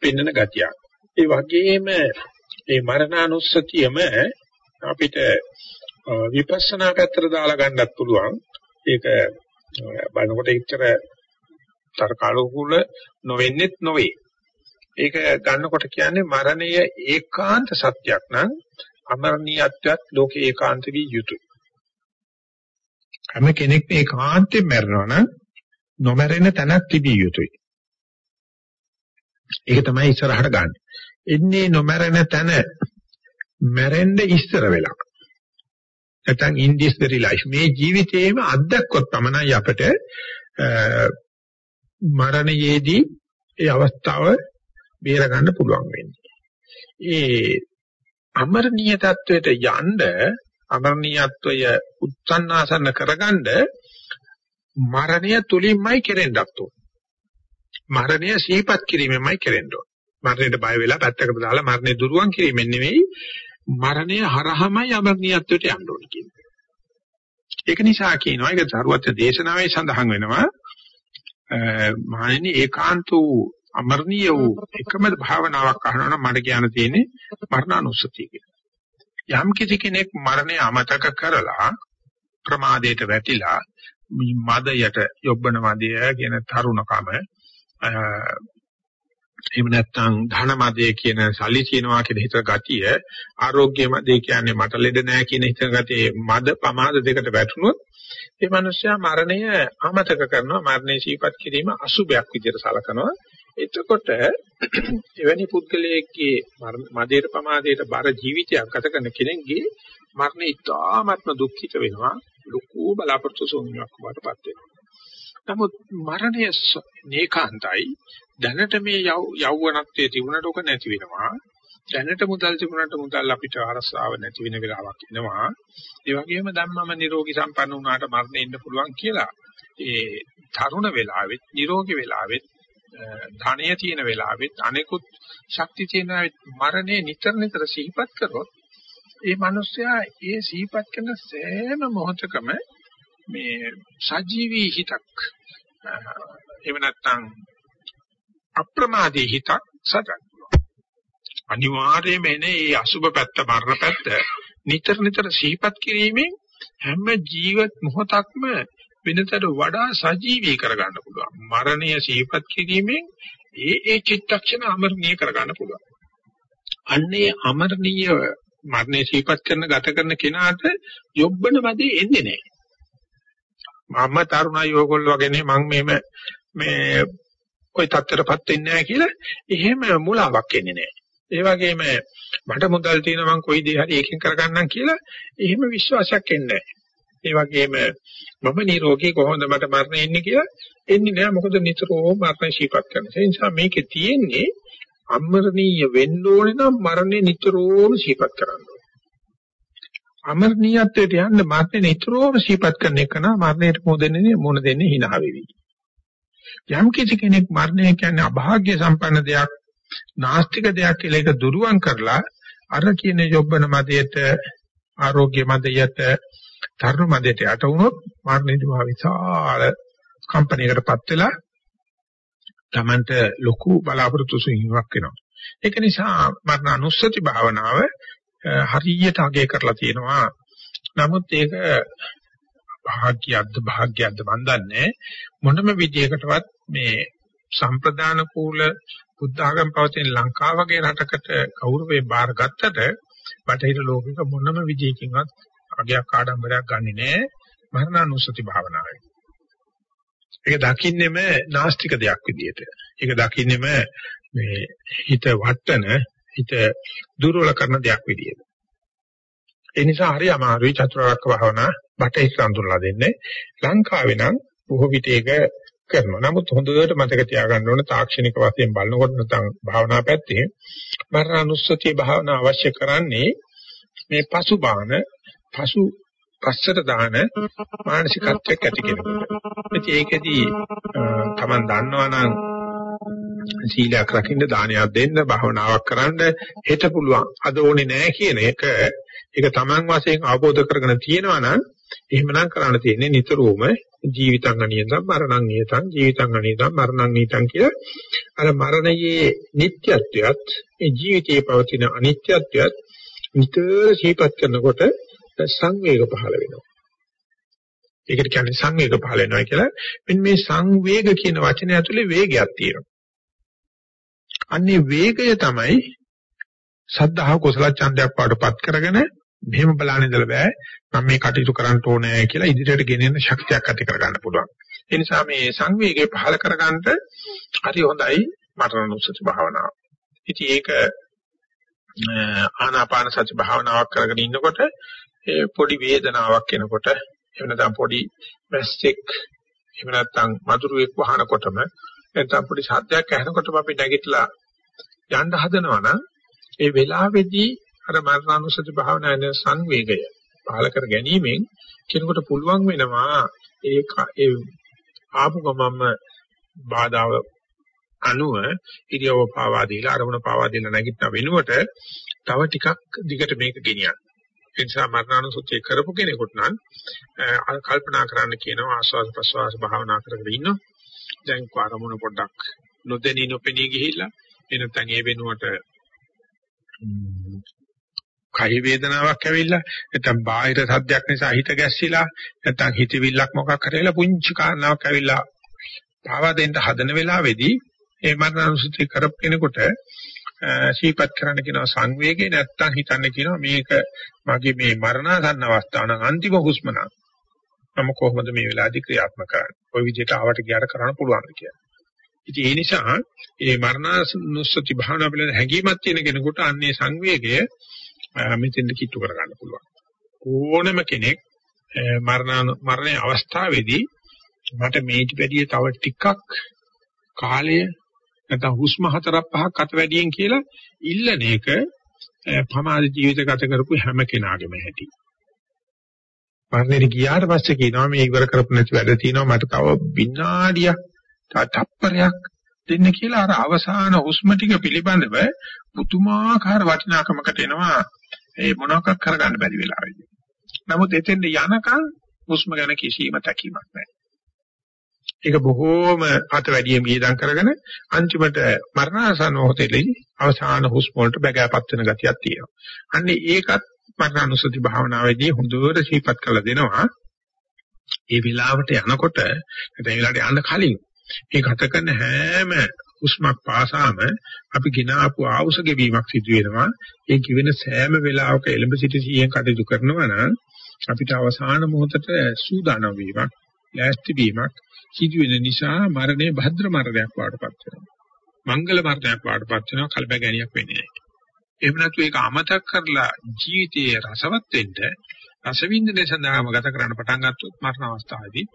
පෙන්වන ගතියක්. ඒ වගේම මේ මරණානුස්සතියම අපිට විපස්සනා පැත්තට දාලා ගන්නත් පුළුවන්. ඒක බලනකොට එච්චර තරකාලෝකුල නොවෙන්නේත් නොවේ. ඒක ගන්නකොට කියන්නේ මරණය ඒකාන්ත සත්‍යයක් නම් අමරණීයත්වයක් ලෝකේ ඒකාන්ත වී යුතුයි. හැම කෙනෙක් ඒකාන්තයෙන් මැරෙනවා නම් නොමැරෙන තැනක් තිබිය යුතුයි. ඒක තමයි ඉස්සරහට ගන්න. එන්නේ නොමැරෙන තැන මැරෙන්න ඉස්සර වෙලා. නැත්නම් in this very life මේ ජීවිතේම අත්දැක්කොත් තමයි අපට මරණයේදී ඒ අවස්ථාව බේර ගන්න පුළුවන් වෙන්නේ. ඒ අමරණීය தത്വයට යන්න අමරණීයත්වය උත්සන්නාසන කරගන්න මරණය තුලින්මයි කෙරෙන්නත් ඕන. මරණය සිහිපත් කිරීමෙන්මයි කෙරෙන්න ඕන. මරණයට බය වෙලා පැත්තකට දාලා මරණය දුරුවන් කිරීමෙන් නෙවෙයි මරණය හරහමයි අමරණීයත්වයට යන්න ඕන කියන්නේ. ඒක නිසා කියනවා ඒක ධර්වත්ව දේශනාවේ සඳහන් වෙනවා මහණෙනි ඒකාන්ත වූ අමරණීය වූ එකම භාවනාවක් අහනවා නම් මට කියන්න තියෙන්නේ මරණානුස්සතිය කියලා. යම් කිසි කෙනෙක් මරණය අමතක කරලා ප්‍රමාදයට වැටිලා මදයට යොබ්බන මදය කියන තරුණකම එහෙම නැත්නම් ධන මදය කියන සල්ලි කියනවා කියන හිත ගතිය ආරෝග්‍ය මදය කියන්නේ මට ලෙඩ නැහැ කියන හිත ගතිය මද පමාද දෙකට වැටුනොත් ඒ මනුස්සයා මරණය අමතක කරනවා මරණය සීපත් කිරීම අසුබයක් විදිහට සලකනවා. එතකොට එවැනි පුද්ගලයෙක්ගේ මදේට පමාදයට බර ජීවිතයක් ගත කරන කෙනෙක්ගේ මරණය ඉතාමත්ම දුක්ඛිත වෙනවා. ලොකු බලාපොරොත්තු සෝමියක් වඩපත් වෙනවා. නමුත් මරණය නේකාන්තයි. දැනට මේ යෞවනත්වයේ තිබුණට ඔක නැති වෙනවා. දැනට මුදල් තිබුණට මුදල් අපිට අරසාව නැති වෙන වෙලාවක් එනවා. ඒ වගේම ධම්මම නිරෝගී සම්පන්න වුණාට මරණය ඉන්න පුළුවන් කියලා. ඒ තරුණ වෙලාවෙත් නිරෝගී වෙලාවෙත් ධනය තියෙන වෙලාවෙත් අනෙකුත් ශක්ති තියෙන මරණය නිතර නිතර සිහිපත් කරොත් ඒ මිනිස්සයා ඒ සිහිපත් කරන සෑම මොහොතකම මේ සජීවී හිතක් එහෙම නැත්නම් අප්‍රමාදී හිතක් සටන් අනිවාර්යයෙන්ම එනේ මේ අසුබ පැත්ත මරණ පැත්ත නිතර නිතර සිහිපත් කිරීමෙන් හැම ජීවත් මොහොතක්ම වෙනතට වඩා සජීවී කරගන්න පුළුවන්. මරණය සිහිපත් කිරීමෙන් ඒ ඒ චිත්තක්ෂණ අමරණීය කරගන්න පුළුවන්. අන්නේ අමරණීය මරණය සිහිපත් කරන ගත කරන කෙනාට යොබ්බන මැදේ එන්නේ නැහැ. මම තරුණයි ඕගොල්ලෝ වගේනේ මම මේම මේ ওই තත්ත්වයටපත් වෙන්නේ නැහැ කියලා එහෙම මුලාවක් එන්නේ නැහැ. ඒ වගේම මට මුදල් තියෙනවා මං කොයි දේ හරි ඒකෙන් කරගන්නම් කියලා එහෙම විශ්වාසයක් එන්නේ නැහැ. ඒ වගේම මම නිරෝගී කොහොමද මට මරණය එන්නේ කියලා එන්නේ නැහැ මොකද නිතරම මරණය ශීපත් කරන නිසා මේකේ තියෙන්නේ අමරණීය වෙන්න ඕනේ නම් මරණය නිතරම ශීපත් කරන්න ඕනේ. අමරණීයත්වයට යන්න මරණය නිතරම ශීපත් කරන එක නම් මරණයට මොදෙන්නේ මොන දෙන්නේ hina වෙවි. යම් කිසි කෙනෙක් මරණය කියන්නේ අභාග්‍ය සම්පන්න දෙයක් නාස්තික දෙයක් කියලා ඒක දුරුවන් කරලා අර කියන යොබ්බන මදයට ආරෝග්‍ය මදයට තරුණ මදයට යට වුණොත් මරණයදී විශාල කම්පනයකටපත් වෙලා Tamanට ලොකු බලාපොරොත්තු සුවීමක් වෙනවා. ඒක නිසා මරණ අනුස්සති භාවනාව හරියට අගය කරලා තියෙනවා. නමුත් ඒක භාග්‍යයක්ද භාග්‍යයක්ද මන් දන්නේ මොනම විදියකටවත් මේ සම්ප්‍රදාන කූල බුද්ධ ආගම පවතින ලංකාව වගේ රටකට ගෞරවේ බාරගත්තට බටහිර ලෝකෙක මොනම විදියකින්වත් අගයක් ආඩම්බරයක් ගන්නෙ නෑ මරණානුස්සති භාවනාවේ. ඒක දකින්නෙම නාස්තික දෙයක් විදියට. ඒක දකින්නෙම මේ හිත වටන හිත දුර්වල කරන දෙයක් විදියට. ඒ නිසා හරි අමාරුයි චතුරාර්ය භාවනා බටහිර සම්තුලලා දෙන්නේ. ලංකාවේ නම් බොහෝ විට ඒක කරනවා. නමුත් හොඳට මතක තියාගන්න ඕන තාක්ෂණික වශයෙන් බලනකොට නැත්නම් භාවනා පැත්තේ මරණානුස්සතිය භාවනා අවශ්‍ය කරන්නේ මේ පසුබාන පසු පස්සට දාන මානසිකත්වයක් ඇති කෙනෙකුට. ඉතින් ඒකෙදී Taman දන්නවනම් සීලයක් රකින්න දානයක් දෙන්න භාවනාවක් කරන්න හෙට පුළුවන්. අද ඕනේ නැහැ කියන එක ඒක Taman වශයෙන් අවබෝධ කරගෙන තියෙනවා නම් එහෙමනම් කරන්න තියෙන්නේ නිතරම ජීවිතං අනියතං මරණං නියතං ජීවිතං අනියතං මරණං නියතං කිය අර මරණයේ නිට්ටයත්වයත් ඒ ජීවිතයේ පවතින අනිත්‍යත්වයත් නිතර සිහිපත් කරනකොට සංවේග පහළ වෙනවා. ඒකට කියන්නේ සංවේග පහළ වෙනවා කියලා. මෙන්න මේ සංවේග කියන වචනේ ඇතුලේ වේගයක් තියෙනවා. අන්නේ වේගය තමයි සද්ධා කුසල ඡන්දයක් පාඩපත් කරගෙන මෙහෙම බලන්න ඉඳලා බෑ මම මේ කටයුතු කරන්න ඕනේ කියලා ඉදිරියට ගෙනෙන ශක්තියක් ඇති කරගන්න පුළුවන්. ඒ නිසා මේ සංවේගය පහල කරගන්න හරි හොඳයි මරණනුසති භාවනාව. ඉතින් ඒක ආනාපාන සති භාවනාවක් කරගෙන ඉන්නකොට ඒ පොඩි වේදනාවක් එනකොට එහෙම නැත්නම් පොඩි වැස්සෙක් එහෙම නැත්නම් මధుරයක් වහනකොටම නැත්නම් පොඩි සාධ්‍යයක් ඇහෙනකොටම අපි නැගිටලා යන්න හදනවා නම් ඒ වෙලාවේදී අර මරණානුසති භාවනාවේ සංවේගය පහල කර ගැනීමෙන් කෙනෙකුට පුළුවන් වෙනවා ඒ ඒ ආපු ගමම්ම බාධාව අනුව ඉරියව පාවා දීලා අරමුණ පාවා දීලා නැගිටින වෙනුවට තව ටිකක් දිගට මේක ගෙනියන්න. ඒ නිසා මරණානුසතිය කරපු කෙනෙකුට නම් කල්පනා කරන්න කියනවා ආස්වාද ප්‍රසවාස භාවනා කරගෙන ඉන්නවා. දැන් අරමුණ පොඩ්ඩක් නොදෙනී නොපෙනී ගිහිල්ලා එනතන් ඒ වෙනුවට කය වේදනාවක් ඇවිල්ලා නැත්නම් බාහිර සද්දයක් නිසා හිත ගැස්සිලා නැත්නම් හිතවිල්ලක් මොකක් කරේලා පුංචි කාරණාවක් ඇවිල්ලා පාවා දෙන්න හදන වෙලාවේදී ඒ මරණසුති කරප කෙනෙකුට සීපත් කරන්න කියනවා සංවේගය නැත්නම් හිතන්න කියනවා මේක මගේ මේ මරණාසන්න අවස්ථාව නම් අන්තිම හුස්ම නම් මම කොහොමද මේ වෙලාවේදී ක්‍රියාත්මක කරන්නේ ওই විදිහට ආවට ගියාට කරන්න පුළුවන් කියලා. ඉතින් ඒ නිසා මේ මරණාසුති භාවනා පිළිබඳ හැඟීමක් තියෙන කෙනෙකුට අන්නේ සංවේගය මෙතෙන්ද කිට්ටු කර ගන්න පුළුවන්. ඕනම කෙනෙක් මරණ මරණයේ අවස්ථාවේදී මට මේටි වැඩිය තව ටිකක් කාලය නැත්නම් හුස්ම හතරක් පහක් අත වැඩියෙන් කියලා ඉල්ලන එක පමාද ජීවිත ගත කරපු හැම කෙනාගේම හැටි. මරණයට ගියාට පස්සේ කියනවා මේ ඉවර කරපු නැති වැඩ තියෙනවා මට තව විනාඩියක් තත්පරයක් දෙන්න කියලා අර අවසාන හුස්ම ටික පිළිබඳව පුතුමාකාර වටිනාකමකට එනවා ඒ මොනවාක් කරගන්න බැරි වෙලාවෙදී. නමුත් එතෙන්ද යනකම් හුස්ම ගැන කිසිම තැකීමක් නැහැ. ඒක බොහෝම අත වැඩියෙන් වියදම් කරගෙන අන්තිමට මරණාසන්න මොහොතේදී අවසාන හුස්ම වලට බගෑපත් වෙන ගතියක් තියෙනවා. අන්නේ ඒකත් මරණානුසති භාවනාවේදී හොඳට සිහිපත් කරලා දෙනවා. ඒ විලාවට යනකොට නැත්නම් ඒ විලාවට යන්න කලින් මේ ගත කරන හැම හුස්මක් පාසාම අපි ගినాපු ආවුස ගෙවීමක් සිදු වෙනවා. ඒ කිවෙන සෑම වෙලාවක එලඹ සිටි සියෙන් කටයුතු කරනවා නම් අපිට අවසාන මොහොතට සූදානම් වීමක්, ලෑස්ති වීමක් සිදු වෙන නිසා මරණය භද්‍ර මරණයක් වඩපත් වෙනවා. මංගල මරණයක් වඩපත් වෙනවා කලබගැනියක් වෙන්නේ නැහැ. එහෙම නැතු ඒක අමතක කරලා ජීවිතයේ රසවත් වෙන්න රසවින්දනයේ සඳහාම ගත කරන්න පටන් ගත්තොත් මරණ අවස්ථාවේදී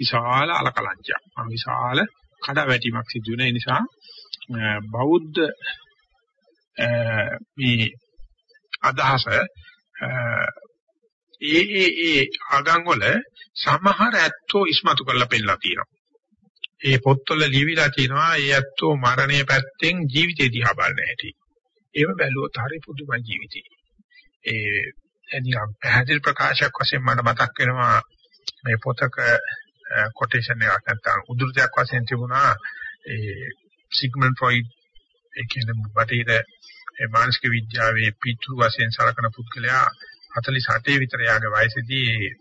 විශාල අලකලංචයක්, විශාල කඩාවැටීමක් සිදු වෙන නිසා බෞද්ධ මේ අදහස ඒ ඒ ඒ ආගම් වල සමහර ඇත්තෝ ඉස්මතු කරලා පෙන්නලා තියෙනවා. ඒ පොත්වල ලියවිලා තියෙනවා ඒ ඇත්තෝ මරණය පැත්තෙන් ජීවිතය දිහා බලන හැටි. ඒව බැලුවොත් හරි පුදුම ජීවිතේ. ඒ නිකම් පැහැදිලි ප්‍රකාශයක් වශයෙන් මට මතක් වෙනවා මේ පොතක කොටේෂන් එකක් නැත්නම් උදුරුදයක් වශයෙන් තිබුණා ඒ සිග්මන්ඩ් ෆ්‍රොයිඩ් ඒ කියන්නේ බටහිර මානසික විද්‍යාවේ පිටු වශයෙන් සලකන පුද්ගලයා 48 විතර යාගේ වයසේදී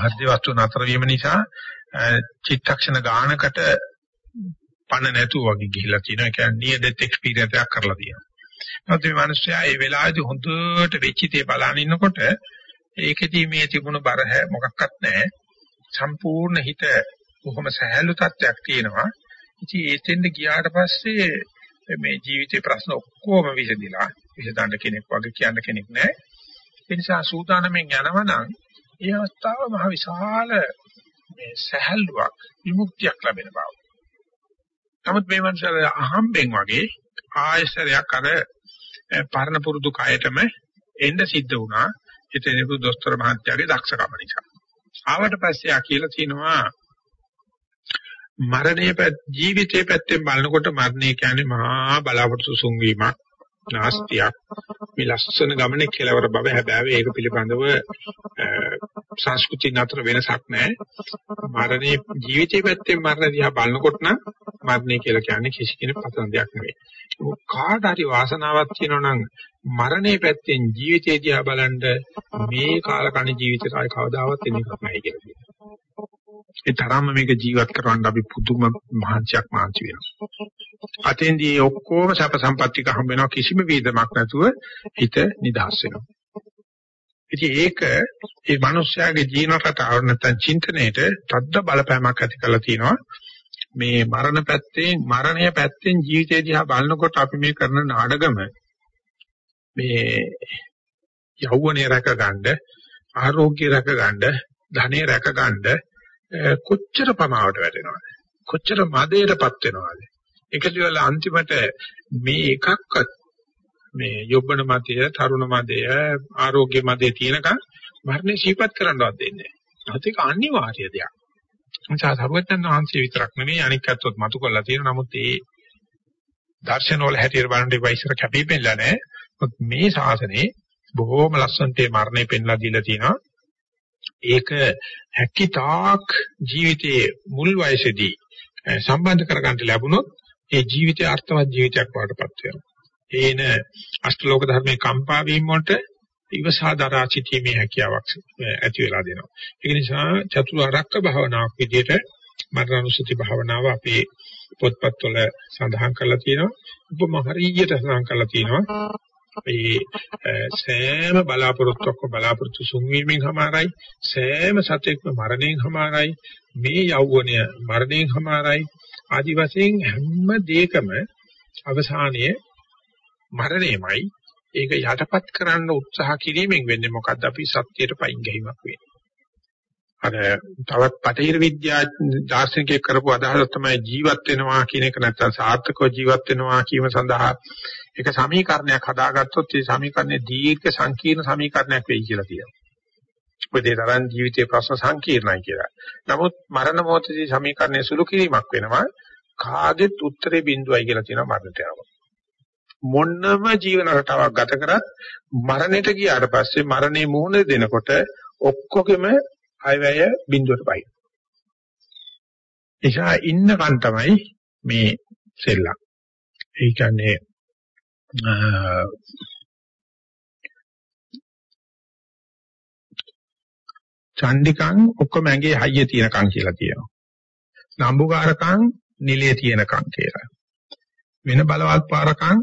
හෘද වස්තු නතර වීම නිසා චිත්තක්ෂණ ගානකට පණ නැතුව වගේ ගිහිලා තියෙනවා. ඒ කියන්නේ near death experience එකක් කරලා තියෙනවා. නමුත් මේ මිනිස්සයා ඒ වෙලාවේදී හොඳට වෙච්ච දේ බලන ඉන්නකොට ඒකෙදී මේ තිබුණු බර මොකක්වත් නැහැ. සම්පූර්ණ හිත කොහොම සහැල්ලු තත්ත්වයක් තියෙනවා. ඉතින් ඒතෙන්ද ගියාට පස්සේ මේ ජීවිතේ ප්‍රශ්න ඔක්කොම විසඳිලා විසඳන්න කෙනෙක් වගේ කියන්න කෙනෙක් නැහැ. ඒ නිසා සූදානම්ෙන් යනවනම් ඒ අවස්ථාව මහ විශාල මේ සහැල්ලුවක් විමුක්තියක් ලැබෙන බව. නමුත් මේ මනුස්සයල අහම්බෙන් වගේ ආයසරයක් අර පරණ පුරුදු කයටම එන්න සිද්ධ වුණා. හිතේනපු දොස්තර මහත්තයාගේ දක්ෂකම නිසා. ආවට පස්සේ ආ කියලා කියනවා මරණය ජීවිතයේ පැත්තෙන් බලනකොට මරණය කියන්නේ මහා බලාපොරොත්තු සුන්වීමක් නාස්තියක්. මේ ලස්සන ගමනේ කෙලවර බව හැබැයි ඒක පිළිබඳව සංස්කෘති නතර වෙනසක් නැහැ මරණේ ජීවිතයේ පැත්තෙන් මරණ දිහා බලනකොට නම් මරණය කියලා කියන්නේ කිසි කෙනෙක් පතන දෙයක් නෙවෙයි. කාට හරි වාසනාවක් තියෙනවා නම් මරණේ පැත්තෙන් ජීවිතය දිහා බලන්න මේ කාලකණ ජීවිතේ ආයි කවදාවත් එන්නේ නැහැ කියලා කියනවා ඒ තරම්ම මේක ජීවත් කරවන්න අපි පුදුම මහන්සියක් මාන්ති වෙනවා. අතෙන්දී ඔක්කොම සැප සම්පත්තික හම්බ වෙනවා කිසිම වේදමක් නැතුව හිත නිදහස් වෙනවා. ඉතින් ඒක ඒ මිනිස්යාගේ ජීවන රටාව නැත්නම් චින්තනයේට තද්ද බලපෑමක් ඇති කරලා තියෙනවා. මේ මරණ පැත්තෙන් මරණය පැත්තෙන් ජීවිතය දිහා බලනකොට අපි මේ කරන නාඩගම මේ යෞවනය රැකගන්න ආරෝග්‍ය රැකගන්න ධනෙ රැකගන්න කොච්චර පමාවට වැටෙනවද? කොච්චර මදයටපත් වෙනවද? ඒකද වල අන්තිමට මේ එකක්වත් මේ යොබ්බන මතය තරුණ මතය ආරෝග්‍ය මතය තියෙනකන් මරණය සිහිපත් කරන්නවත් දෙන්නේ නැහැ. ඒක අනිවාර්ය දෙයක්. නිසා සරුවචන් වහන්සේ විතරක් නෙමෙයි අනික් අත්වත් මතු කරලා තියෙන නමුත් ඒ දර්ශනවල හැටියට බලනකොට වයිසර කැපිපෙන්නලා නැහැ. මේ ශාසනයේ බොහෝම ලස්සනට මරණය පෙන්ලා දීලා තියෙනවා. ඒක හැකිතාක් ජීවිතයේ මුල් වයසේදී සම්බන්ධ කරගන්න ලැබුණොත් ඒ ජීවිතය අර්ථවත් ජීවිතයක් වඩපත් වෙනවා. ඒන අෂ්ටලෝක ධර්මයේ කම්පා වීම වලට ඉවසාදරා සිටීමේ හැකියාවක් ඇති වෙලා දෙනවා. ඒක නිසා චතුරාර්යක භාවනාවක් විදිහට මරණානුසති භාවනාව අපේ පොත්පත්වල සඳහන් කරලා තියෙනවා. උපම හරියට සඳහන් කරලා තියෙනවා. ඒ සෑම බලාපොරොත්තුක්ම බලාපොරොත්තු සුන්වීමෙන් හමාරයි සෑම සතෙක්ම මරණයෙන් හමාරයි මේ යෞවනය මරණයෙන් හමාරයි. ආදි වශයෙන් හැම දෙයකම අවසානයේ මරණයමයි. ඒක යටපත් කරන්න උත්සාහ කිරීමෙන් වෙන්නේ මොකද්ද? අපි සත්‍යයට පයින් ගැහිමක් වෙන්නේ. අර තවත් පටහිර විද්‍යා දාර්ශනිකයෙක් කරපු අදහස තමයි ජීවත් වෙනවා කියන එක නැත්නම් සාර්ථකව ජීවත් වෙනවා කීම සඳහා ඒක සමීකරණයක් හදාගත්තොත් ඒ සමීකරණය දීර්ඝ සංකීර්ණ සමීකරණයක් වෙයි කියලා කියනවා. ඔය තරම් ජීවිතයේ ප්‍රශ්න සංකීර්ණයි කියලා. නමුත් මරණ මොහොතදී සමීකරණය සුළු කිරීමක් වෙනවා. කාගෙත් උත්තරේ බිඳුවයි කියලා තියෙනවා මරණට යනවා. මොන්නම ජීවන රටාවක් ගත කරත් මරණයට ගියාට පස්සේ මරණේ මුහුණ දෙනකොට ඔක්කොගෙම අයවැය බිඳුවට පයි. එසා ඉන්නකන් තමයි මේ සෙල්ලම්. ඒ කියන්නේ චණ්ඩිකං ඔක්කොම ඇඟේ හයිය තියනකම් කියලා කියනවා. නම්බුකාරකං නිලයේ තියනකම් කියලා. වෙන බලවත් පාරකං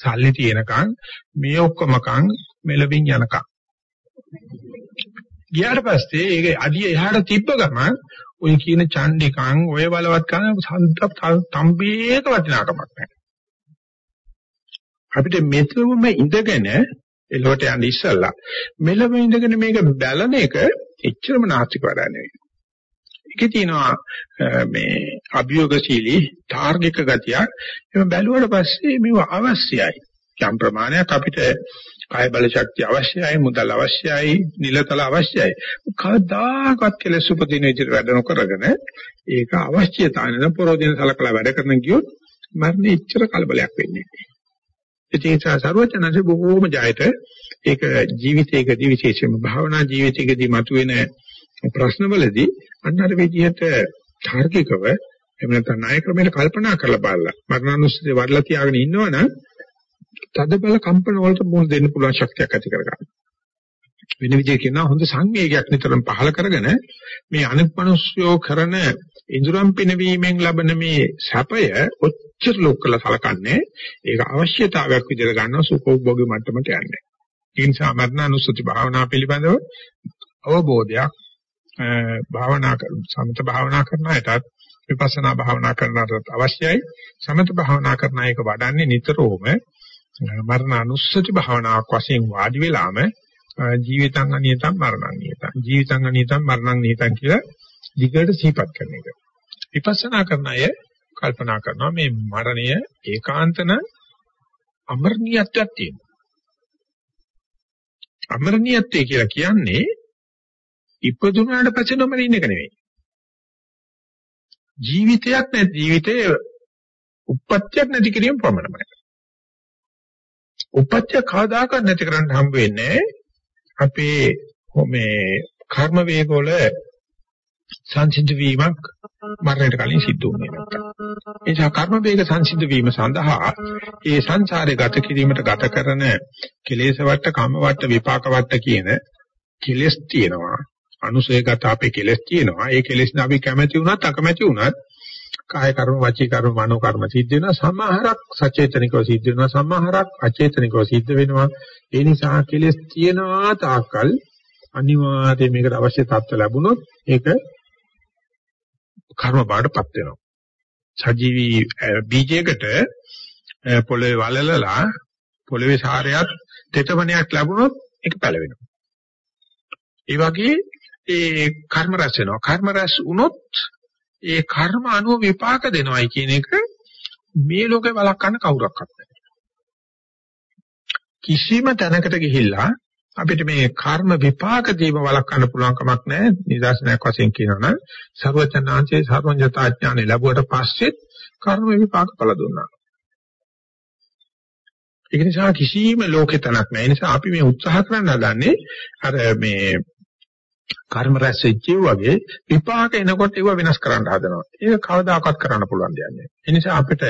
සල්ලි තියනකම් මේ ඔක්කොමකං මෙලවින් යනකම්. ගියාට පස්සේ ඒක අඩිය එහාට තිබ්බ ගමන් ඔය කියන චණ්ඩිකං ඔය බලවත් කරන තම්බේක වටිනාකමක් නැහැ. අපිට මෙතනම ඉඳගෙන එලොවට යන්න ඉස්සල්ලා මෙලම ඉඳගෙන මේක බැලන එක එච්චරම නාස්තික වැඩ නෙවෙයි. ඒකේ තියෙනවා මේ අභියෝගශීලී තාර්ගික ගතියක්. එහෙම බැලුවට පස්සේ මේව අවශ්‍යයි. යම් ප්‍රමාණයක් අපිට කාය බල ශක්තිය අවශ්‍යයි, මුදල් අවශ්‍යයි, නිලතල අවශ්‍යයි. කවදාකවත් කෙලෙස් උපදින විදිහට වැඩ නොකරගෙන ඒක අවශ්‍යතාවන පරෝධින සලකලා වැඩ කරන ගියොත් මරණය ඉච්ඡර කලබලයක් වෙන්නේ නැහැ. ඒ නිසා සරුවචනanse බොහෝම ජයට ඒක ජීවිතයකදී විශේෂයෙන්ම භාවනා ජීවිතයකදී මතුවෙන ප්‍රශ්නවලදී අන්න අර විදිහට තාර්කිකව එහෙම නැත්නම් ණය ක්‍රමයට කල්පනා කරලා බලලා මරණානුස්සතිය වඩලා තියාගෙන ඉන්නවනම් තද බල කම්පන වලට මුහුණ දෙන්න පුළුවන් ශක්තියක් ඇති කරගන්න. වෙන විදිහකින් කියනවා හොඳ සංවේගයක් නිතරම පහල කරගෙන මේ අනිත් මිනිස්සුયો කරන ඉඳුරම් පිනවීමෙන් ලබන මේ සැපය ඔච්චර ලොක්කලා සලකන්නේ ඒක අවශ්‍යතාවයක් විදිහට ගන්න සුඛෝභෝගී මට්ටමට යන්නේ. ඒ නිසා මරණානුස්සති භාවනා පිළිබඳව අවබෝධයක් භාවනා සමත භාවනා කරන අයටත් විපස්සනා භාවනා කරන අයටත් අවශ්‍යයි. සමත භාවනා කරන අයක වඩන්නේ නිතරම මරණ අනුස්සති භාවනාවක් වශයෙන් වාඩි වෙලාම ජීවිතං අනියතං මරණං නියතං ජීවිතං අනියතං මරණං නියතං කියලා දිගට සිහිපත් කරන එක. විපස්සනා කරන අය කල්පනා කරනවා මේ මරණය ඒකාන්තන අමරණීයත්වයක් තියෙනවා. අමරණීයත්වය කියලා කියන්නේ ඉපදුනාට පස්සේ නොමරින්න එක නෙවෙයි. ජීවිතයක් නැති ජීවිතයේ උප්පත්තියක් නැති කිරීම පමණයි. උපත්ය කවදාකවත් නැති කරන්න හම්බ වෙන්නේ අපේ මේ කර්ම වේග වල සංසිද්ධ වීමක් මරණයට කලින් සිද්ධ වුණේ නැත්තම්. ඒ නිසා කර්ම වේග සංසිද්ධ වීම සඳහා ඒ සංසාරේ ගත කිරීමට ගත කරන කෙලෙස් වට, කම්ම වට, විපාක වට කියන කෙලෙස් තියෙනවා. අනුසයගත අපේ කෙලෙස් තියෙනවා. ඒ කෙලෙස් අපි කැමැති වුණත් අකමැති වුණත් කාය කර්ම වාචික කර්ම මනෝ කර්ම සිද්ධ වෙනවා. සමහරක් සචේතනිකව සිද්ධ වෙනවා. සමහරක් අචේතනිකව සිද්ධ වෙනවා. ඒ නිසා කෙලෙස් තියෙනවා තාක්කල් අනිවාර්යයෙන් මේකට අවශ්‍ය තත්ත්ව ලැබුණොත් ඒක කර්ම බාටපත් වෙනවා. සජීවී බීජයකට පොළවේ වලලලා පොළවේ සාරයක් තෙතමනයක් ලැබුණොත් ඒක පැලවෙනවා ඒ වගේ ඒ කර්ම රැස් වෙනවා. කර්ම රැස් වුණොත් ඒ කර්ම අනුව විපාක දෙනවයි කියන එක මේ ලෝකේ වළක්වන්න කවුරක්වත් නැහැ. කිසිම තැනකට ගිහිල්ලා අපිට මේ කර්ම විපාක දීම වළක්වන්න පුළුවන් කමක් නැහැ. නිදර්ශනයක් වශයෙන් කියනවනම් සර්වචනාංශයේ සර්වඥතාඥානෙ ලැබුවට පස්සෙත් කර්ම විපාක පළ දුන්නා. ඒක නිසා කිසිම ලෝකේ තැනක් නැහැ. ඒ නිසා අපි මේ උත්සාහ කරන්න හදන්නේ අර මේ කර්ම රැස් වෙච්ච වගේ විපාක එනකොට ඒව වෙනස් කරන්න හදනවා. ඒක කවදාකවත් කරන්න පුළුවන් දෙයක් නෑ. ඒ නිසා අපිට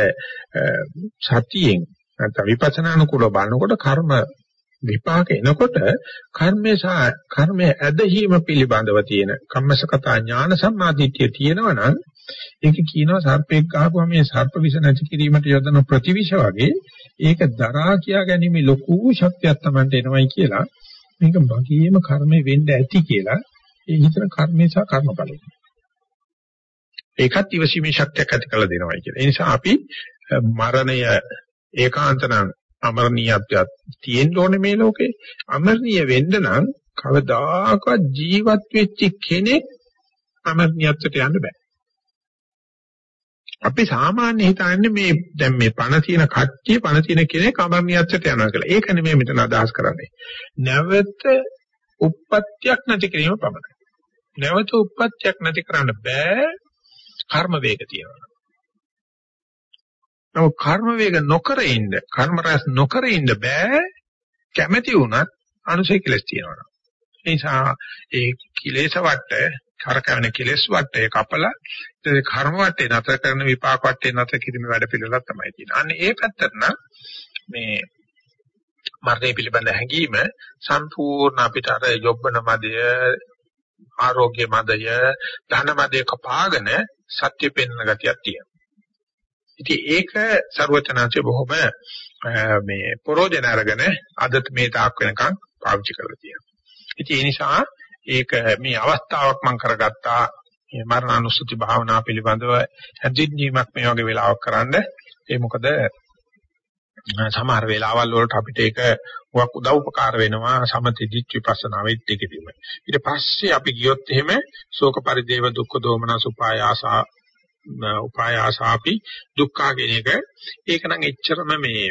සතියෙන් නැත්නම් විපස්සනානුකූලව බලනකොට කර්ම විපාක එනකොට කර්මේ සහ කර්මයේ ඇදහිීම පිළිබඳව තියෙන කම්මසකතා ඥාන සම්මාදිට්ඨිය තියෙනවනම් ඒක කියනවා සර්පෙක් ගහපුවා මේ සර්ප විෂ නැති කිරීමට යොදන ප්‍රතිවිෂ වගේ ඒක දරා කියා ගැනීම ලොකු ශක්තියක් Tamanට එනවයි කියලා මේක මගේම කර්මේ වෙන්න ඇති කියලා ඒ හිතන කර්මේ සහ කර්මඵලෙ. ඒකත් ඉවසීමේ ශක්තියක් ඇති කරලා දෙනවයි කියලා. ඒ නිසා අපි මරණය ඒකාන්තනම් අමරණීයත්වයක් තියෙන්න ඕනේ මේ ලෝකේ. අමරණීය වෙන්න නම් කවදාකවත් ජීවත් වෙච්ච කෙනෙක් අමරණීයත්වයට යන්න බෑ. අපි සාමාන්‍ය හිතන්නේ මේ දැන් මේ පණ තියෙන කට්ටිය පණ තියෙන කෙනෙක් අමරණීයත්වයට යනවා කියලා. ඒක නෙමෙයි මෙතන අදහස් කරන්නේ. නැවත උප්පත්තියක් නැති කිරීම පමණයි. නැවත උප්පත්තියක් නැති කරන්න බෑ කර්ම වේග තියෙනවා. නමුත් කර්ම වේග නොකර ඉන්න, කර්ම රැස් නොකර ඉන්න බෑ කැමැති වුණත් අනුසය කෙලස් තියෙනවා. ඒ නිසා ඒ කිලේශ වට, කරකවන කෙලස් වටේ කපලා ඒ කර්ම වටේ නතර කරන විපාක වටේ නතර කිරීම වැඩ පිළිවෙලක් තමයි තියෙන්නේ. අන්න ඒ පැත්තට නම් මේ මරණය පිළිබඳ හැඟීම සම්පූර්ණ අපිට අර යොබ්බන මදය ආරෝග්‍ය මදය ධන මදය කපාගෙන සත්‍ය පෙන්වන ගතියක් තියෙනවා. ඉතින් ඒක ਸਰවචනාංශය බොහොම මේ පරෝජන අරගෙන අදත් මේ තාක් වෙනකන් පාවිච්චි කරලා තියෙනවා. ඉතින් ඒ නිසා ඒක මේ අවස්ථාවක් මම කරගත්තා. මේ මරණානුස්සති භාවනා පිළිබඳව හැදින්වීමක් මේ වගේ වෙලාවක් කරන්න ඒ මොකද සමහර වෙලාවල් වලට අපිට ඒක හුඟක් උදව් උපකාර වෙනවා සමතිදිච්ච විපස්සනා වෙත් දෙකදීම ඊට පස්සේ අපි ගියොත් එහෙම ශෝක පරිදේව දුක්ඛ දෝමනස උපායාසා උපායාසාපි දුක්ඛා කියන එක. ඒක නම් එච්චරම මේ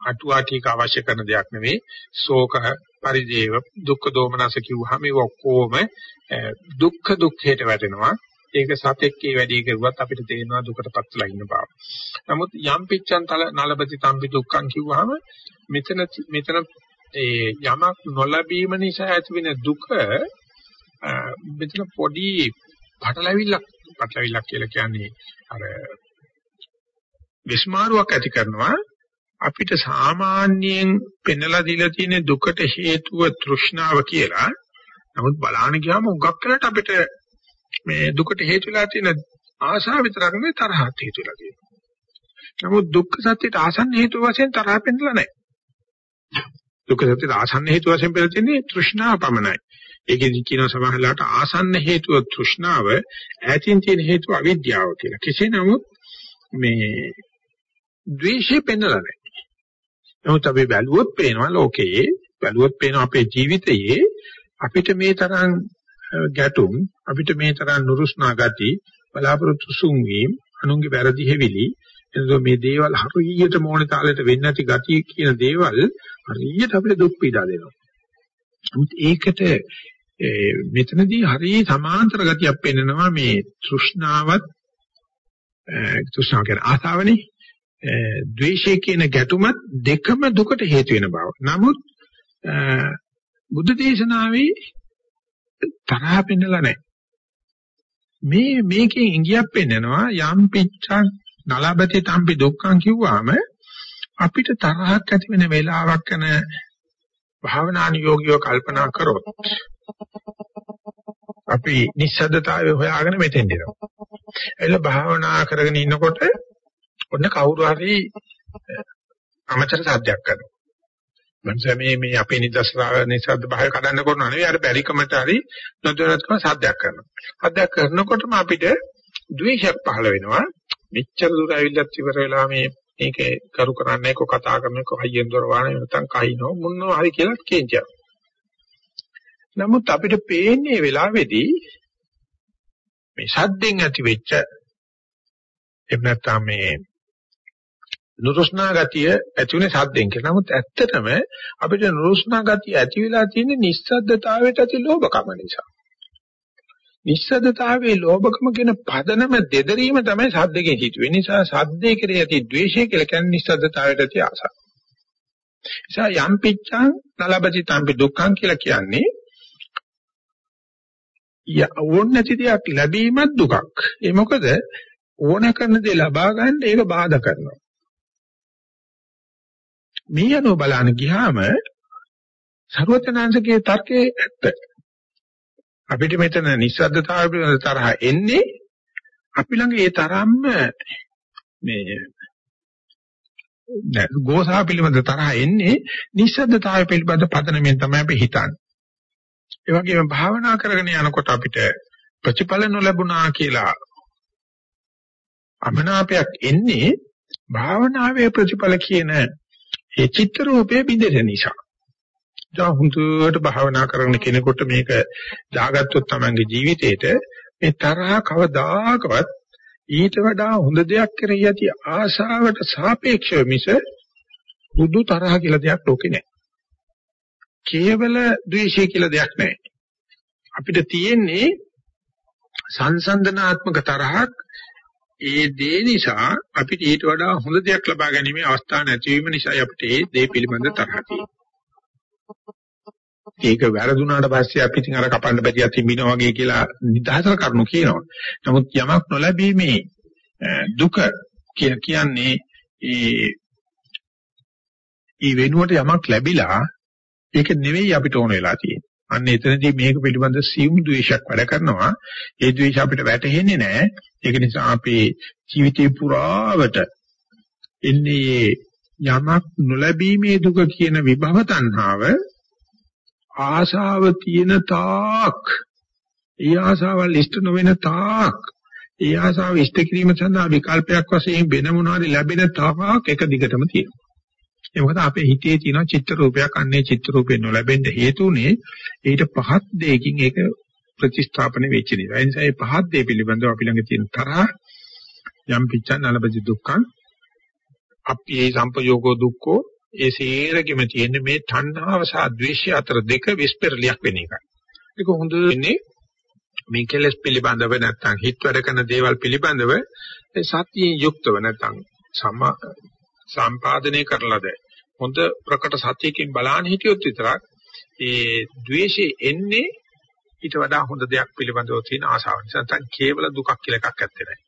අටුවාටික අවශ්‍ය කරන දෙයක් නෙවෙයි. ශෝක පරිදේව දුක්ඛ දෝමනස කිව්වහම ඒ ඔක්කොම දුක්ඛ දුක්ඛයට වැටෙනවා ඒක සතෙක්ගේ වැඩි කරුවත් අපිට තේරෙනවා දුකටපත් වෙලා ඉන්න බව. නමුත් යම් පිච්ඡන් තල නලබති තම්පි දුක්ඛං කිව්වහම මෙතන මෙතන ඒ යමක් නොලැබීම නිසා ඇතිවෙන දුක මෙතන පොඩි පටලැවිල්ලක් පටලැවිල්ලක් කියලා කියන්නේ අර විස්මාරුවක් ඇති කරනවා අපිට සාමාන්‍යයෙන් පෙන්වලා දීලා තියෙන දුකට හේතුව තෘෂ්ණාව කියලා. නමුත් බලාන ගියාම උගක් කලට අපිට මේ දුකට හේතු වෙලා තියෙන ආශාව විතරක් නෙවෙයි තරහත් හේතු වෙලා තියෙනවා. නමුත් දුක්ඛ සත්‍යයට ආසන්න හේතු වශයෙන් තරහ පෙන්නලා නැහැ. දුක්ඛ සත්‍යයට ආසන්න හේතු වශයෙන් පෙන්නලා තියෙන්නේ තෘෂ්ණාව පමණයි. ඒකෙදි කියන සමහරලාට ආසන්න හේතුව තෘෂ්ණාව ඈතින් තියෙන හේතුව අවිද්‍යාව කියලා. කෙසේ නමුත් මේ ද්වේෂය පෙන්නලා නැහැ. නමුත් අපි බැලුවොත් පේනවා ලෝකයේ බැලුවොත් පේනවා අපේ ජීවිතයේ අපිට මේ තරම් ගැටුම් අපිට මේ තරම් නුරුස්නා ගති බලාපොරොත්තු සුන් වීම අනුන්ගේ වැරදි හැවිලි එතකොට මේ දේවල් හරියට මොනේ තාලෙට වෙන්නේ නැති ගතිය කියන දේවල් හරියට අපිට දුක් පීඩා දෙනවා. නමුත් ඒකට මෙතනදී හරිය සමාන්තර ගතියක් පෙන්නනවා මේ තෘෂ්ණාවත් තෘෂ්ණාව කියන ආසාවනේ ද්වේෂය කියන ගැටුමත් දෙකම දුකට හේතු වෙන බව. නමුත් බුද්ධ දේශනාවේ තරහ පෙන්නලා නැහැ. මේ මේකෙන් ඉඟියක් පෙන්නනවා යම් පිච්ඡං නලබති තම්පි දුක්ඛං කිව්වම අපිට තරහක් ඇති වෙන වෙලාවක් යන භාවනානුයෝගීව කල්පනා කරොත් අපි නිස්සද්දතාවය හොයාගෙන මෙතෙන් දෙනවා. එළ භාවනා කරගෙන ඉන්නකොට ඔන්න කවුරු හරි අමතර සාධ්‍යයක් කරනවා. මනස මේ මේ අපේ නිදර්ශන නිසද්ද භාවය කඩන්න කරනවා නෙවෙයි අර බැරිකමට හරි නොදැනත්කම සාධ්‍යයක් කරනවා. සාධ්‍යයක් කරනකොටම අපිට ද්වේෂයක් පහළ වෙනවා. මෙච්චර දුර ඇවිල්ලත් ඉවර වෙලා මේ මේකේ කරු කරන්නේ කො කතා කරන්නේ කො හයියෙන් දොර වානේ නැත්නම් කහිනෝ මුන්නෝ හරි කියලා කියනවා. නමුත් අපිට පේන්නේ වෙලාවේදී මේ සද්දෙන් ඇති වෙච්ච එහෙම නැත්නම් මේ නුරුස්නා ගතිය ඇති වෙන සද්දෙන් කියලා. නමුත් ඇත්තටම අපිට නුරුස්නා ගතිය ඇති වෙලා තියෙන්නේ නිස්සද්දතාවයට ඇති ලෝභකම නිසා. නිස්සද්දතාවයේ ලෝභකම කියන පදනම දෙදරීම තමයි සද්දකේ හිතුවේ. නිසා සද්දේ කෙරේ ඇති ද්වේෂය කියලා කියන්නේ නිස්සද්දතාවයට ඇති ආසාව. නිසා යම් පිච්ඡං නලබති තම්පි දුක්ඛං කියලා කියන්නේ ය ඕන නැති දෙයක් ලැබීමත් දුකක්. ඒ මොකද ඕන කරන දේ ලබා ගන්න ඒක බාධා කරනවා. මේ අනුව බලන්න ගියාම ਸਰවඥාන්සේගේ තර්කයේ ඇත්ත. අපිට මෙතන නිස්සද්දතාවය පිළිබඳ තරහ එන්නේ අපි ළඟ ඒ තරම්ම මේ නෑ ගෝසා පිළිබඳ තරහ එන්නේ නිස්සද්දතාවය පිළිබඳ පදනමෙන් තමයි අපි හිතන්නේ. ඒ වගේම භාවනා කරගෙන යනකොට අපිට ප්‍රතිඵල නොලැබුණා කියලා අමනාපයක් එන්නේ භාවනාවේ ප්‍රතිඵල කියන ඒ චිත්ත රූපය බිඳෙන නිසා. දැන් හුදුවට භාවනා කරන කෙනෙකුට මේක දාගත්තොත් තමන්ගේ ජීවිතේට මේ තරහ කවදාකවත් ඊට වඩා හොඳ දෙයක් කරේ යටි ආශාවට සාපේක්ෂව මිස හුදු තරහ කියලා දෙයක් ලෝකේ නැහැ. කේවල ද්වේෂය කියලා දෙයක් නැහැ. අපිට තියෙන්නේ සංසන්දනාත්මක තරහක් ඒ දේ නිසා අපිට ඊට වඩා හොඳ දෙයක් ලබා ගැනීම අවස්ථාව නැතිවීම නිසා අපිට ඒ දේ පිළිබඳ තරහ ඒක වැරදුනාට පස්සේ අපි ඉතින් අර කපන්න බැතියක් තිබිනා වගේ කියලා නිදහස කරනු කියනවා. නමුත් යමක් නොලැබීමේ දුක කියන්නේ ඒ ඊ වෙනුවට යමක් ලැබිලා ඒක නෙවෙයි අපිට ඕන වෙලා තියෙන්නේ. අන්න එතනදී මේක පිළිබඳ සියුම් ද්වේෂයක් වැඩ කරනවා. ඒ ද්වේෂ අපිට වැටහෙන්නේ නැහැ. ඒක නිසා අපේ ජීවිතේ පුරාවට එන්නේ යමක් නොලැබීමේ දුක කියන විභව තණ්හාව ආශාව තියෙන තාක් ඒ ආශාවල් ඉෂ්ට නොවන තාක් ඒ ආශාව ඉෂ්ට කිරීම සඳහා විකල්පයක් වශයෙන් වෙන මොනවාරි ලැබෙන තාක් එක දිගටම තියෙනවා. ඒ මොකද අපේ හිතේ තියෙන චිත්‍ර රූපයක් අන්නේ චිත්‍ර රූපේ නොලැබෙන්න හේතු උනේ ඊට පහත් දෙයකින් ඒක ප්‍රතිස්ථාපන වෙච්ච නිසා. ඒ නිසා මේ පහත් දෙය පිළිබඳව අපි ළඟ තියෙන තරහ යම් පිච්චන් නලබජි දුක්ඛං අපි ඒ සම්පයෝගෝ දුක්ඛෝ ඒ සේරගෙම තියෙන මේ තණ්හාව සහ ද්වේෂය අතර දෙක විස්පර්ලියක් වෙන එකයි. ඒක හොඳ වෙන්නේ මේ කෙලස් පිළිබඳව නැත්නම් හිත වැඩ කරන දේවල් පිළිබඳව සතියෙන් යුක්තව නැත්නම් සම්පාදනය කරලාද හොඳ ප්‍රකට සතියකින් බලාන හිටියොත් විතරක් ඒ ද්වේෂය එන්නේ ඊට වඩා හොඳ දෙයක් පිළිබඳව තියෙන ආසාව නිසා නැත්නම් කේවල දුකක් කියලා එකක් ඇත්තේ නැහැ.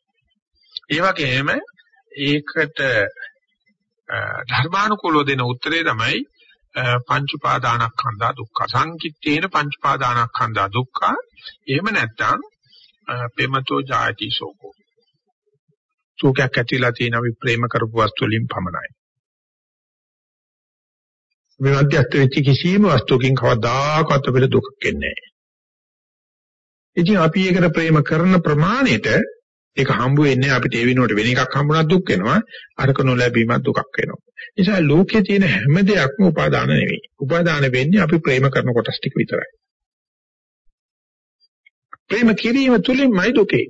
ඒ වගේම ඒකට ධර්මානුකූලව දෙන උත්තරේ තමයි පංච උපාදානස්කන්ධා දුක්ඛ. සංකිට්ඨේන පංච උපාදානස්කන්ධා දුක්ඛ. එහෙම නැත්නම් පෙමතෝ ජායති සෝකෝ සෝකයක් ඇතිලා තියෙන අපි ප්‍රේම කරපු වස්තු වලින් පමණයි. මේ මධ්‍යස්ථ වෙච්ච කිසියම් වස්තුවකින් කවදාකවත් අපිට දුකක් එන්නේ නැහැ. ඉතින් අපි ඒකට ප්‍රේම කරන ප්‍රමාණයට ඒක හම්බ වෙන්නේ අපිට ඒ වෙනුවට වෙන එකක් හම්බුණා දුක් වෙනවා අරක නොලැබීමක් දුකක් වෙනවා. නිසා ලෝකයේ තියෙන හැම දෙයක්ම උපාදාන නෙවෙයි. උපාදාන වෙන්නේ අපි ප්‍රේම කරන කොටස් ටික විතරයි. ප්‍රේම කිරීම තුලින්මයි දුකේ.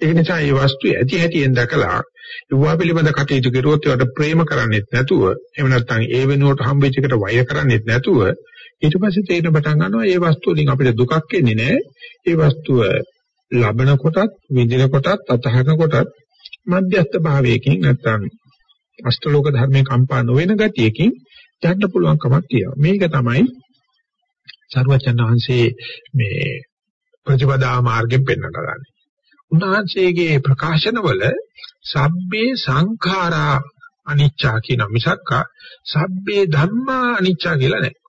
ඒ නිසා මේ වස්තු ඇති හැටියෙන් දැකලා ඒවා පිළිබඳ කටයුතු කරුවොත් ඒවට ප්‍රේම කරන්නේත් නැතුව එහෙම නැත්නම් ඒ වෙනුවට හම්බෙච්ච එකට වෛර කරන්නේත් නැතුව ඊට පස්සේ තේරෙන පටන් ගන්නවා මේ වස්තුව වලින් අපිට දුකක් එන්නේ නැහැ ඒ වස්තුව ලබන කොටත් විඳින කොටත් අතහරන කොටත් මධ්‍යස්ථ භාවයකින් නැත්නම් අෂ්ටලෝක ධර්මයේ කම්පා නොවන ගතියකින් යන්න පුළුවන් කමක් තියෙනවා. මේක තමයි සර්වචන් වහන්සේ මේ ප්‍රතිපදා මාර්ගයෙන් පෙන්වන්න ගන්නේ. උන්වහන්සේගේ ප්‍රකාශනවල සබ්බේ සංඛාරා අනිච්චා කියන මිසක්ක සබ්බේ ධම්මා අනිච්චා කියලා නැහැ.